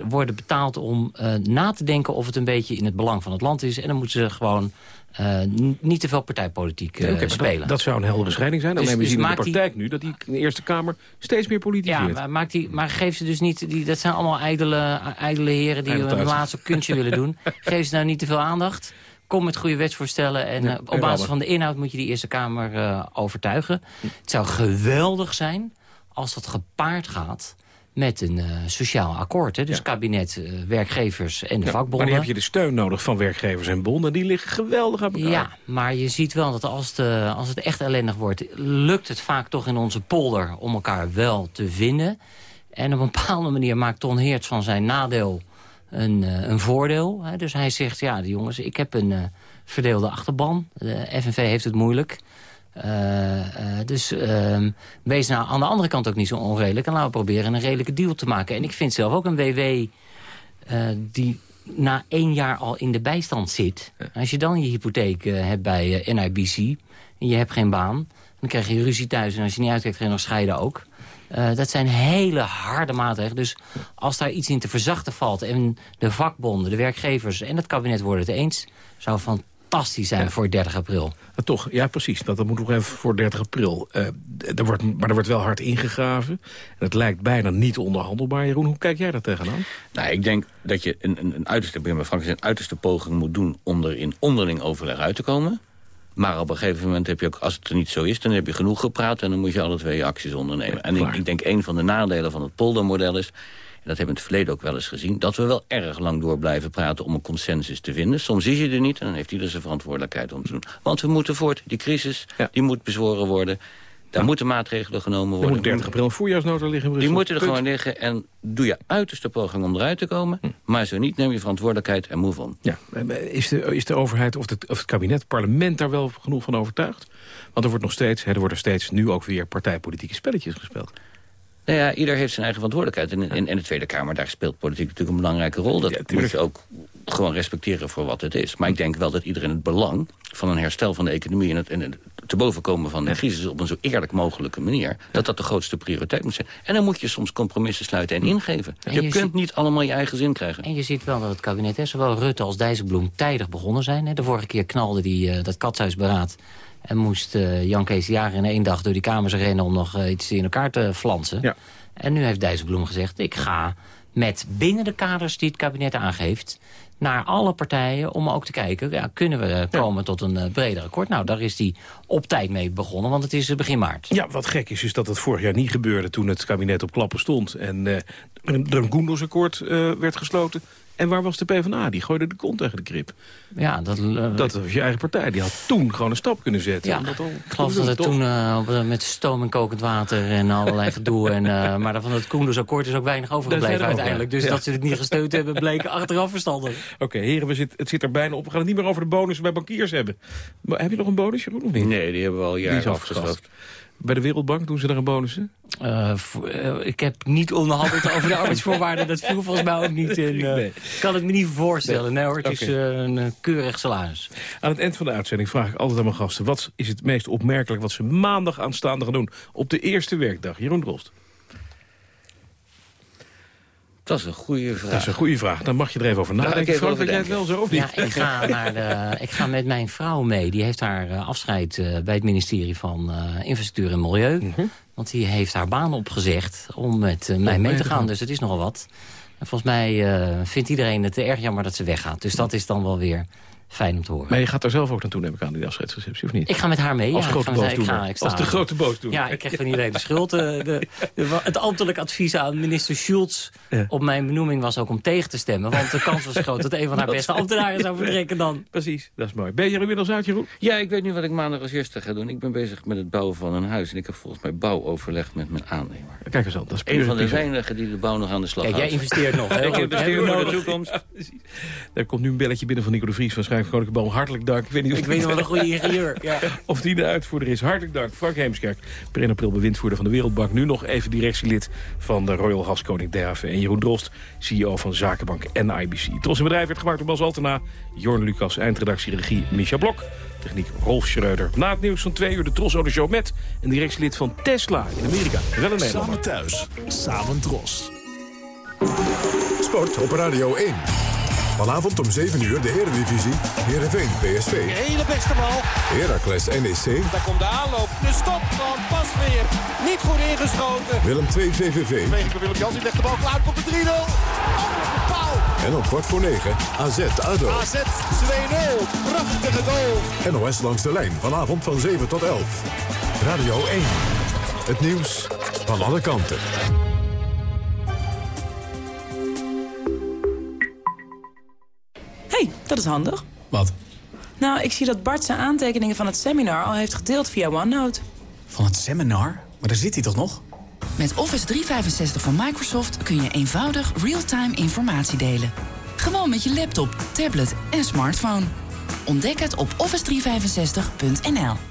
worden betaald om uh, na te denken of het een beetje in het belang van het land is. En dan moeten ze gewoon uh, niet te veel partijpolitiek uh, nee, okay, spelen. Dat, dat, zou een heldere scheiding zijn. Dus, nemen we dus zien in de praktijk die... nu dat die in de Eerste Kamer steeds meer politiseert. Ja, maar, maakt die, maar geef ze dus niet... Die, dat zijn allemaal ijdele, ijdele heren die een laatste kunstje willen doen. [LAUGHS] Geef ze nou niet te veel aandacht. Kom met goede wetsvoorstellen en ja, uh, op basis van de inhoud moet je die Eerste Kamer overtuigen. Het zou geweldig zijn als dat gepaard gaat met een uh, sociaal akkoord. Hè? Dus ja. kabinet, uh, werkgevers en de ja, vakbonden. Maar dan heb je de steun nodig van werkgevers en bonden. Die liggen geweldig aan elkaar. Ja, maar je ziet wel dat als, de, als het echt ellendig wordt... lukt het vaak toch in onze polder om elkaar wel te vinden. En op een [LAUGHS] bepaalde manier maakt Ton Heerts van zijn nadeel een, uh, een voordeel. Hè? Dus hij zegt, ja, die jongens, ik heb een verdeelde achterban. De FNV heeft het moeilijk. Uh, uh, dus uh, wees nou aan de andere kant ook niet zo onredelijk. En laten we proberen een redelijke deal te maken. En ik vind zelf ook een WW die na één jaar al in de bijstand zit. Als je dan je hypotheek hebt bij NIBC en je hebt geen baan... dan krijg je ruzie thuis en als je niet uitkijkt ga je nog scheiden ook. dat zijn hele harde maatregelen. Dus als daar iets in te verzachten valt... en de vakbonden, de werkgevers en het kabinet worden het eens... zou van fantastisch zijn ja. voor 30 april. Maar toch, ja precies. Dat, dat moet nog even voor 30 april. Uh, er wordt, maar er wordt wel hard ingegraven. En het lijkt bijna niet onderhandelbaar. Jeroen, hoe kijk jij daar tegenaan? Nou, ik denk dat je een, een, een uiterste, Frank, een uiterste poging moet doen... om er in onderling overleg uit te komen. Maar op een gegeven moment heb je ook, als het er niet zo is... dan heb je genoeg gepraat en dan moet je alle twee acties ondernemen. Ja, en ik, ik, denk een van de nadelen van het poldermodel is en dat hebben we in het verleden ook wel eens gezien... dat we wel erg lang door blijven praten om een consensus te vinden. Soms is je er niet en dan heeft ieder zijn verantwoordelijkheid om te doen. Want we moeten voort. Die crisis, ja. die moet bezworen worden. Daar ja. moeten maatregelen genomen worden. Er moet 30 april een voorjaarsnota liggen. Die moeten er gewoon liggen en doe je uiterste poging om eruit te komen. Hm. Maar zo niet, neem je verantwoordelijkheid en move on. Ja. Is, de, is de overheid of, de, of het kabinet, het parlement daar wel genoeg van overtuigd? Want er wordt nog steeds, er worden steeds nu ook weer partijpolitieke spelletjes gespeeld. Nou ja, ieder heeft zijn eigen verantwoordelijkheid. En in, in de Tweede Kamer, daar speelt politiek natuurlijk een belangrijke rol. Dat ja, moet je ook gewoon respecteren voor wat het is. Maar ik denk wel dat iedereen het belang van een herstel van de economie... en het, en het te bovenkomen van de crisis op een zo eerlijk mogelijke manier... dat dat de grootste prioriteit moet zijn. En dan moet je soms compromissen sluiten en ingeven. En je, je, kunt ziet, niet allemaal je eigen zin krijgen. En je ziet wel dat het kabinet, hè, zowel Rutte als Dijsselbloem... tijdig begonnen zijn. Hè. De vorige keer knalde die, uh, dat katshuisberaad... en moest uh, Jan Kees Jager in één dag door die kamers rennen... om nog uh, iets in elkaar te flansen. Ja. En nu heeft Dijsselbloem gezegd... ik ga met binnen de kaders die het kabinet aangeeft naar alle partijen om ook te kijken... Ja, kunnen we komen ja. tot een uh, breder akkoord? Nou, daar is hij op tijd mee begonnen, want het is begin maart. Ja, wat gek is, is dat het vorig jaar niet gebeurde... toen het kabinet op klappen stond en uh, er een Goendelsakkoord werd gesloten... En waar was de PvdA? Die gooide de kont tegen de krip. Ja, dat, uh, dat was je eigen partij. Die had toen gewoon een stap kunnen zetten. Ja, ik geloof dat het toch? toen uh, met stoom en kokend water en allerlei [LAUGHS] gedoe. En, uh, maar van het Koendersakkoord is ook weinig overgebleven uiteindelijk. Ook, ja. Dus ja. dat ze het niet gesteund hebben, bleek [LAUGHS] achteraf verstandig. Oké, okay, heren, we zit, het zit er bijna op. We gaan het niet meer over de bonussen bij bankiers hebben. Maar, heb je nog een bonus, Jeroen, of niet? Nee, die hebben we al jaren afgeschaft. Bij de Wereldbank doen ze daar een bonussen? Uh, uh, ik heb niet onderhandeld over de [LAUGHS] arbeidsvoorwaarden. Dat viel volgens mij ook niet in. Uh, nee. Kan ik me niet voorstellen. Nee hoor, het okay. is een keurig salaris. Aan het eind van de uitzending vraag ik altijd aan mijn gasten... wat is het meest opmerkelijk wat ze maandag aanstaande gaan doen... op de eerste werkdag? Jeroen Drost. Dat is een goede vraag. Dat is een goede vraag. Dan mag je er even over nadenken. Frank, weet jij het wel zo of niet? Ja, ik ga, [LAUGHS] naar de, ik ga met mijn vrouw mee. Die heeft haar uh, afscheid uh, bij het ministerie van uh, Infrastructuur en Milieu. Mm -hmm. Want die heeft haar baan opgezegd om met mij mee te gaan. gaan. Dus het is nogal wat. En volgens mij vindt iedereen het erg jammer dat ze weggaat. Dus dat is dan wel weer fijn om te horen. Maar je gaat er zelf ook naartoe, neem ik aan, die afscheidsreceptie, of niet? Ik ga met haar mee. Als ja, grote boosdoener. Als de grote boosdoener. Ja, ik krijg van iedereen de [LAUGHS] schuld. De, de, de, het ambtelijk advies aan minister Schulz ja. op mijn benoeming was ook om tegen te stemmen. Want de kans was groot dat een van haar [LAUGHS] beste ambtenaren zou [LAUGHS] vertrekken dan. Precies, dat is mooi. Ben je er inmiddels uit, Jeroen? Ja, ik weet nu wat ik maandag als eerste ga doen. Ik ben bezig met het bouwen van een huis. En ik heb volgens mij bouwoverleg met mijn aannemer. Kijk eens al, dat is Een van de weinigen die de bouw nog aan de slag Kijk, jij investeert nog. ik investeer voor de toekomst. Er komt nu een belletje binnen van Nico de Vries van Martijn Koninkenboom, hartelijk dank. Ik weet niet of Ik weet nog wel een goede ingenieur. Ja. [LAUGHS] Of die de uitvoerder is. Hartelijk dank. Frank Heemskerk, per 1 april bewindvoerder van de Wereldbank. Nu nog even directielid van de Royal Haskoning DHV. En Jeroen Drost, CEO van Zakenbank en IBC. Tros in bedrijf werd gemaakt door Bas Altena. Jorn Lucas, eindredactie, regie Micha Blok. Techniek Rolf Schreuder. Na het nieuws van twee uur de Tros Show met een directielid van Tesla in Amerika. Wel een Nederlander. Samen thuis, samen Tros. Sport op Radio 1. Vanavond om 7 uur de Eredivisie. Heerenveen PSV. Hele beste bal. Heracles NEC. Daar komt de aanloop. De stop van Pasveer. Niet goed ingeschoten. Willem 2 VVV. Willem Jans. Die legt de bal klaar. Komt de 3-0. Oh, paal. En om kwart voor 9 AZ ADO. AZ 2-0. Prachtige goal. NOS langs de lijn. Vanavond van 7 tot 11. Radio 1. Het nieuws van alle kanten. Dat is handig. Wat? Nou, ik zie dat Bart zijn aantekeningen van het seminar al heeft gedeeld via OneNote. Van het seminar? Maar daar zit hij toch nog? Met Office 365 van Microsoft kun je eenvoudig real-time informatie delen. Gewoon met je laptop, tablet en smartphone. Ontdek het op office365.nl.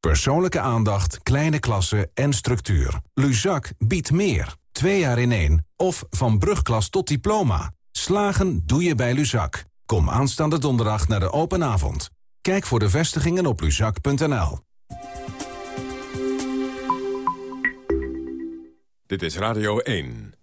Persoonlijke aandacht, kleine klassen en structuur. Luzak biedt meer. Twee jaar in één. Of van brugklas tot diploma. Slagen doe je bij Luzak. Kom aanstaande donderdag naar de open avond. Kijk voor de vestigingen op luzak.nl. Dit is Radio 1.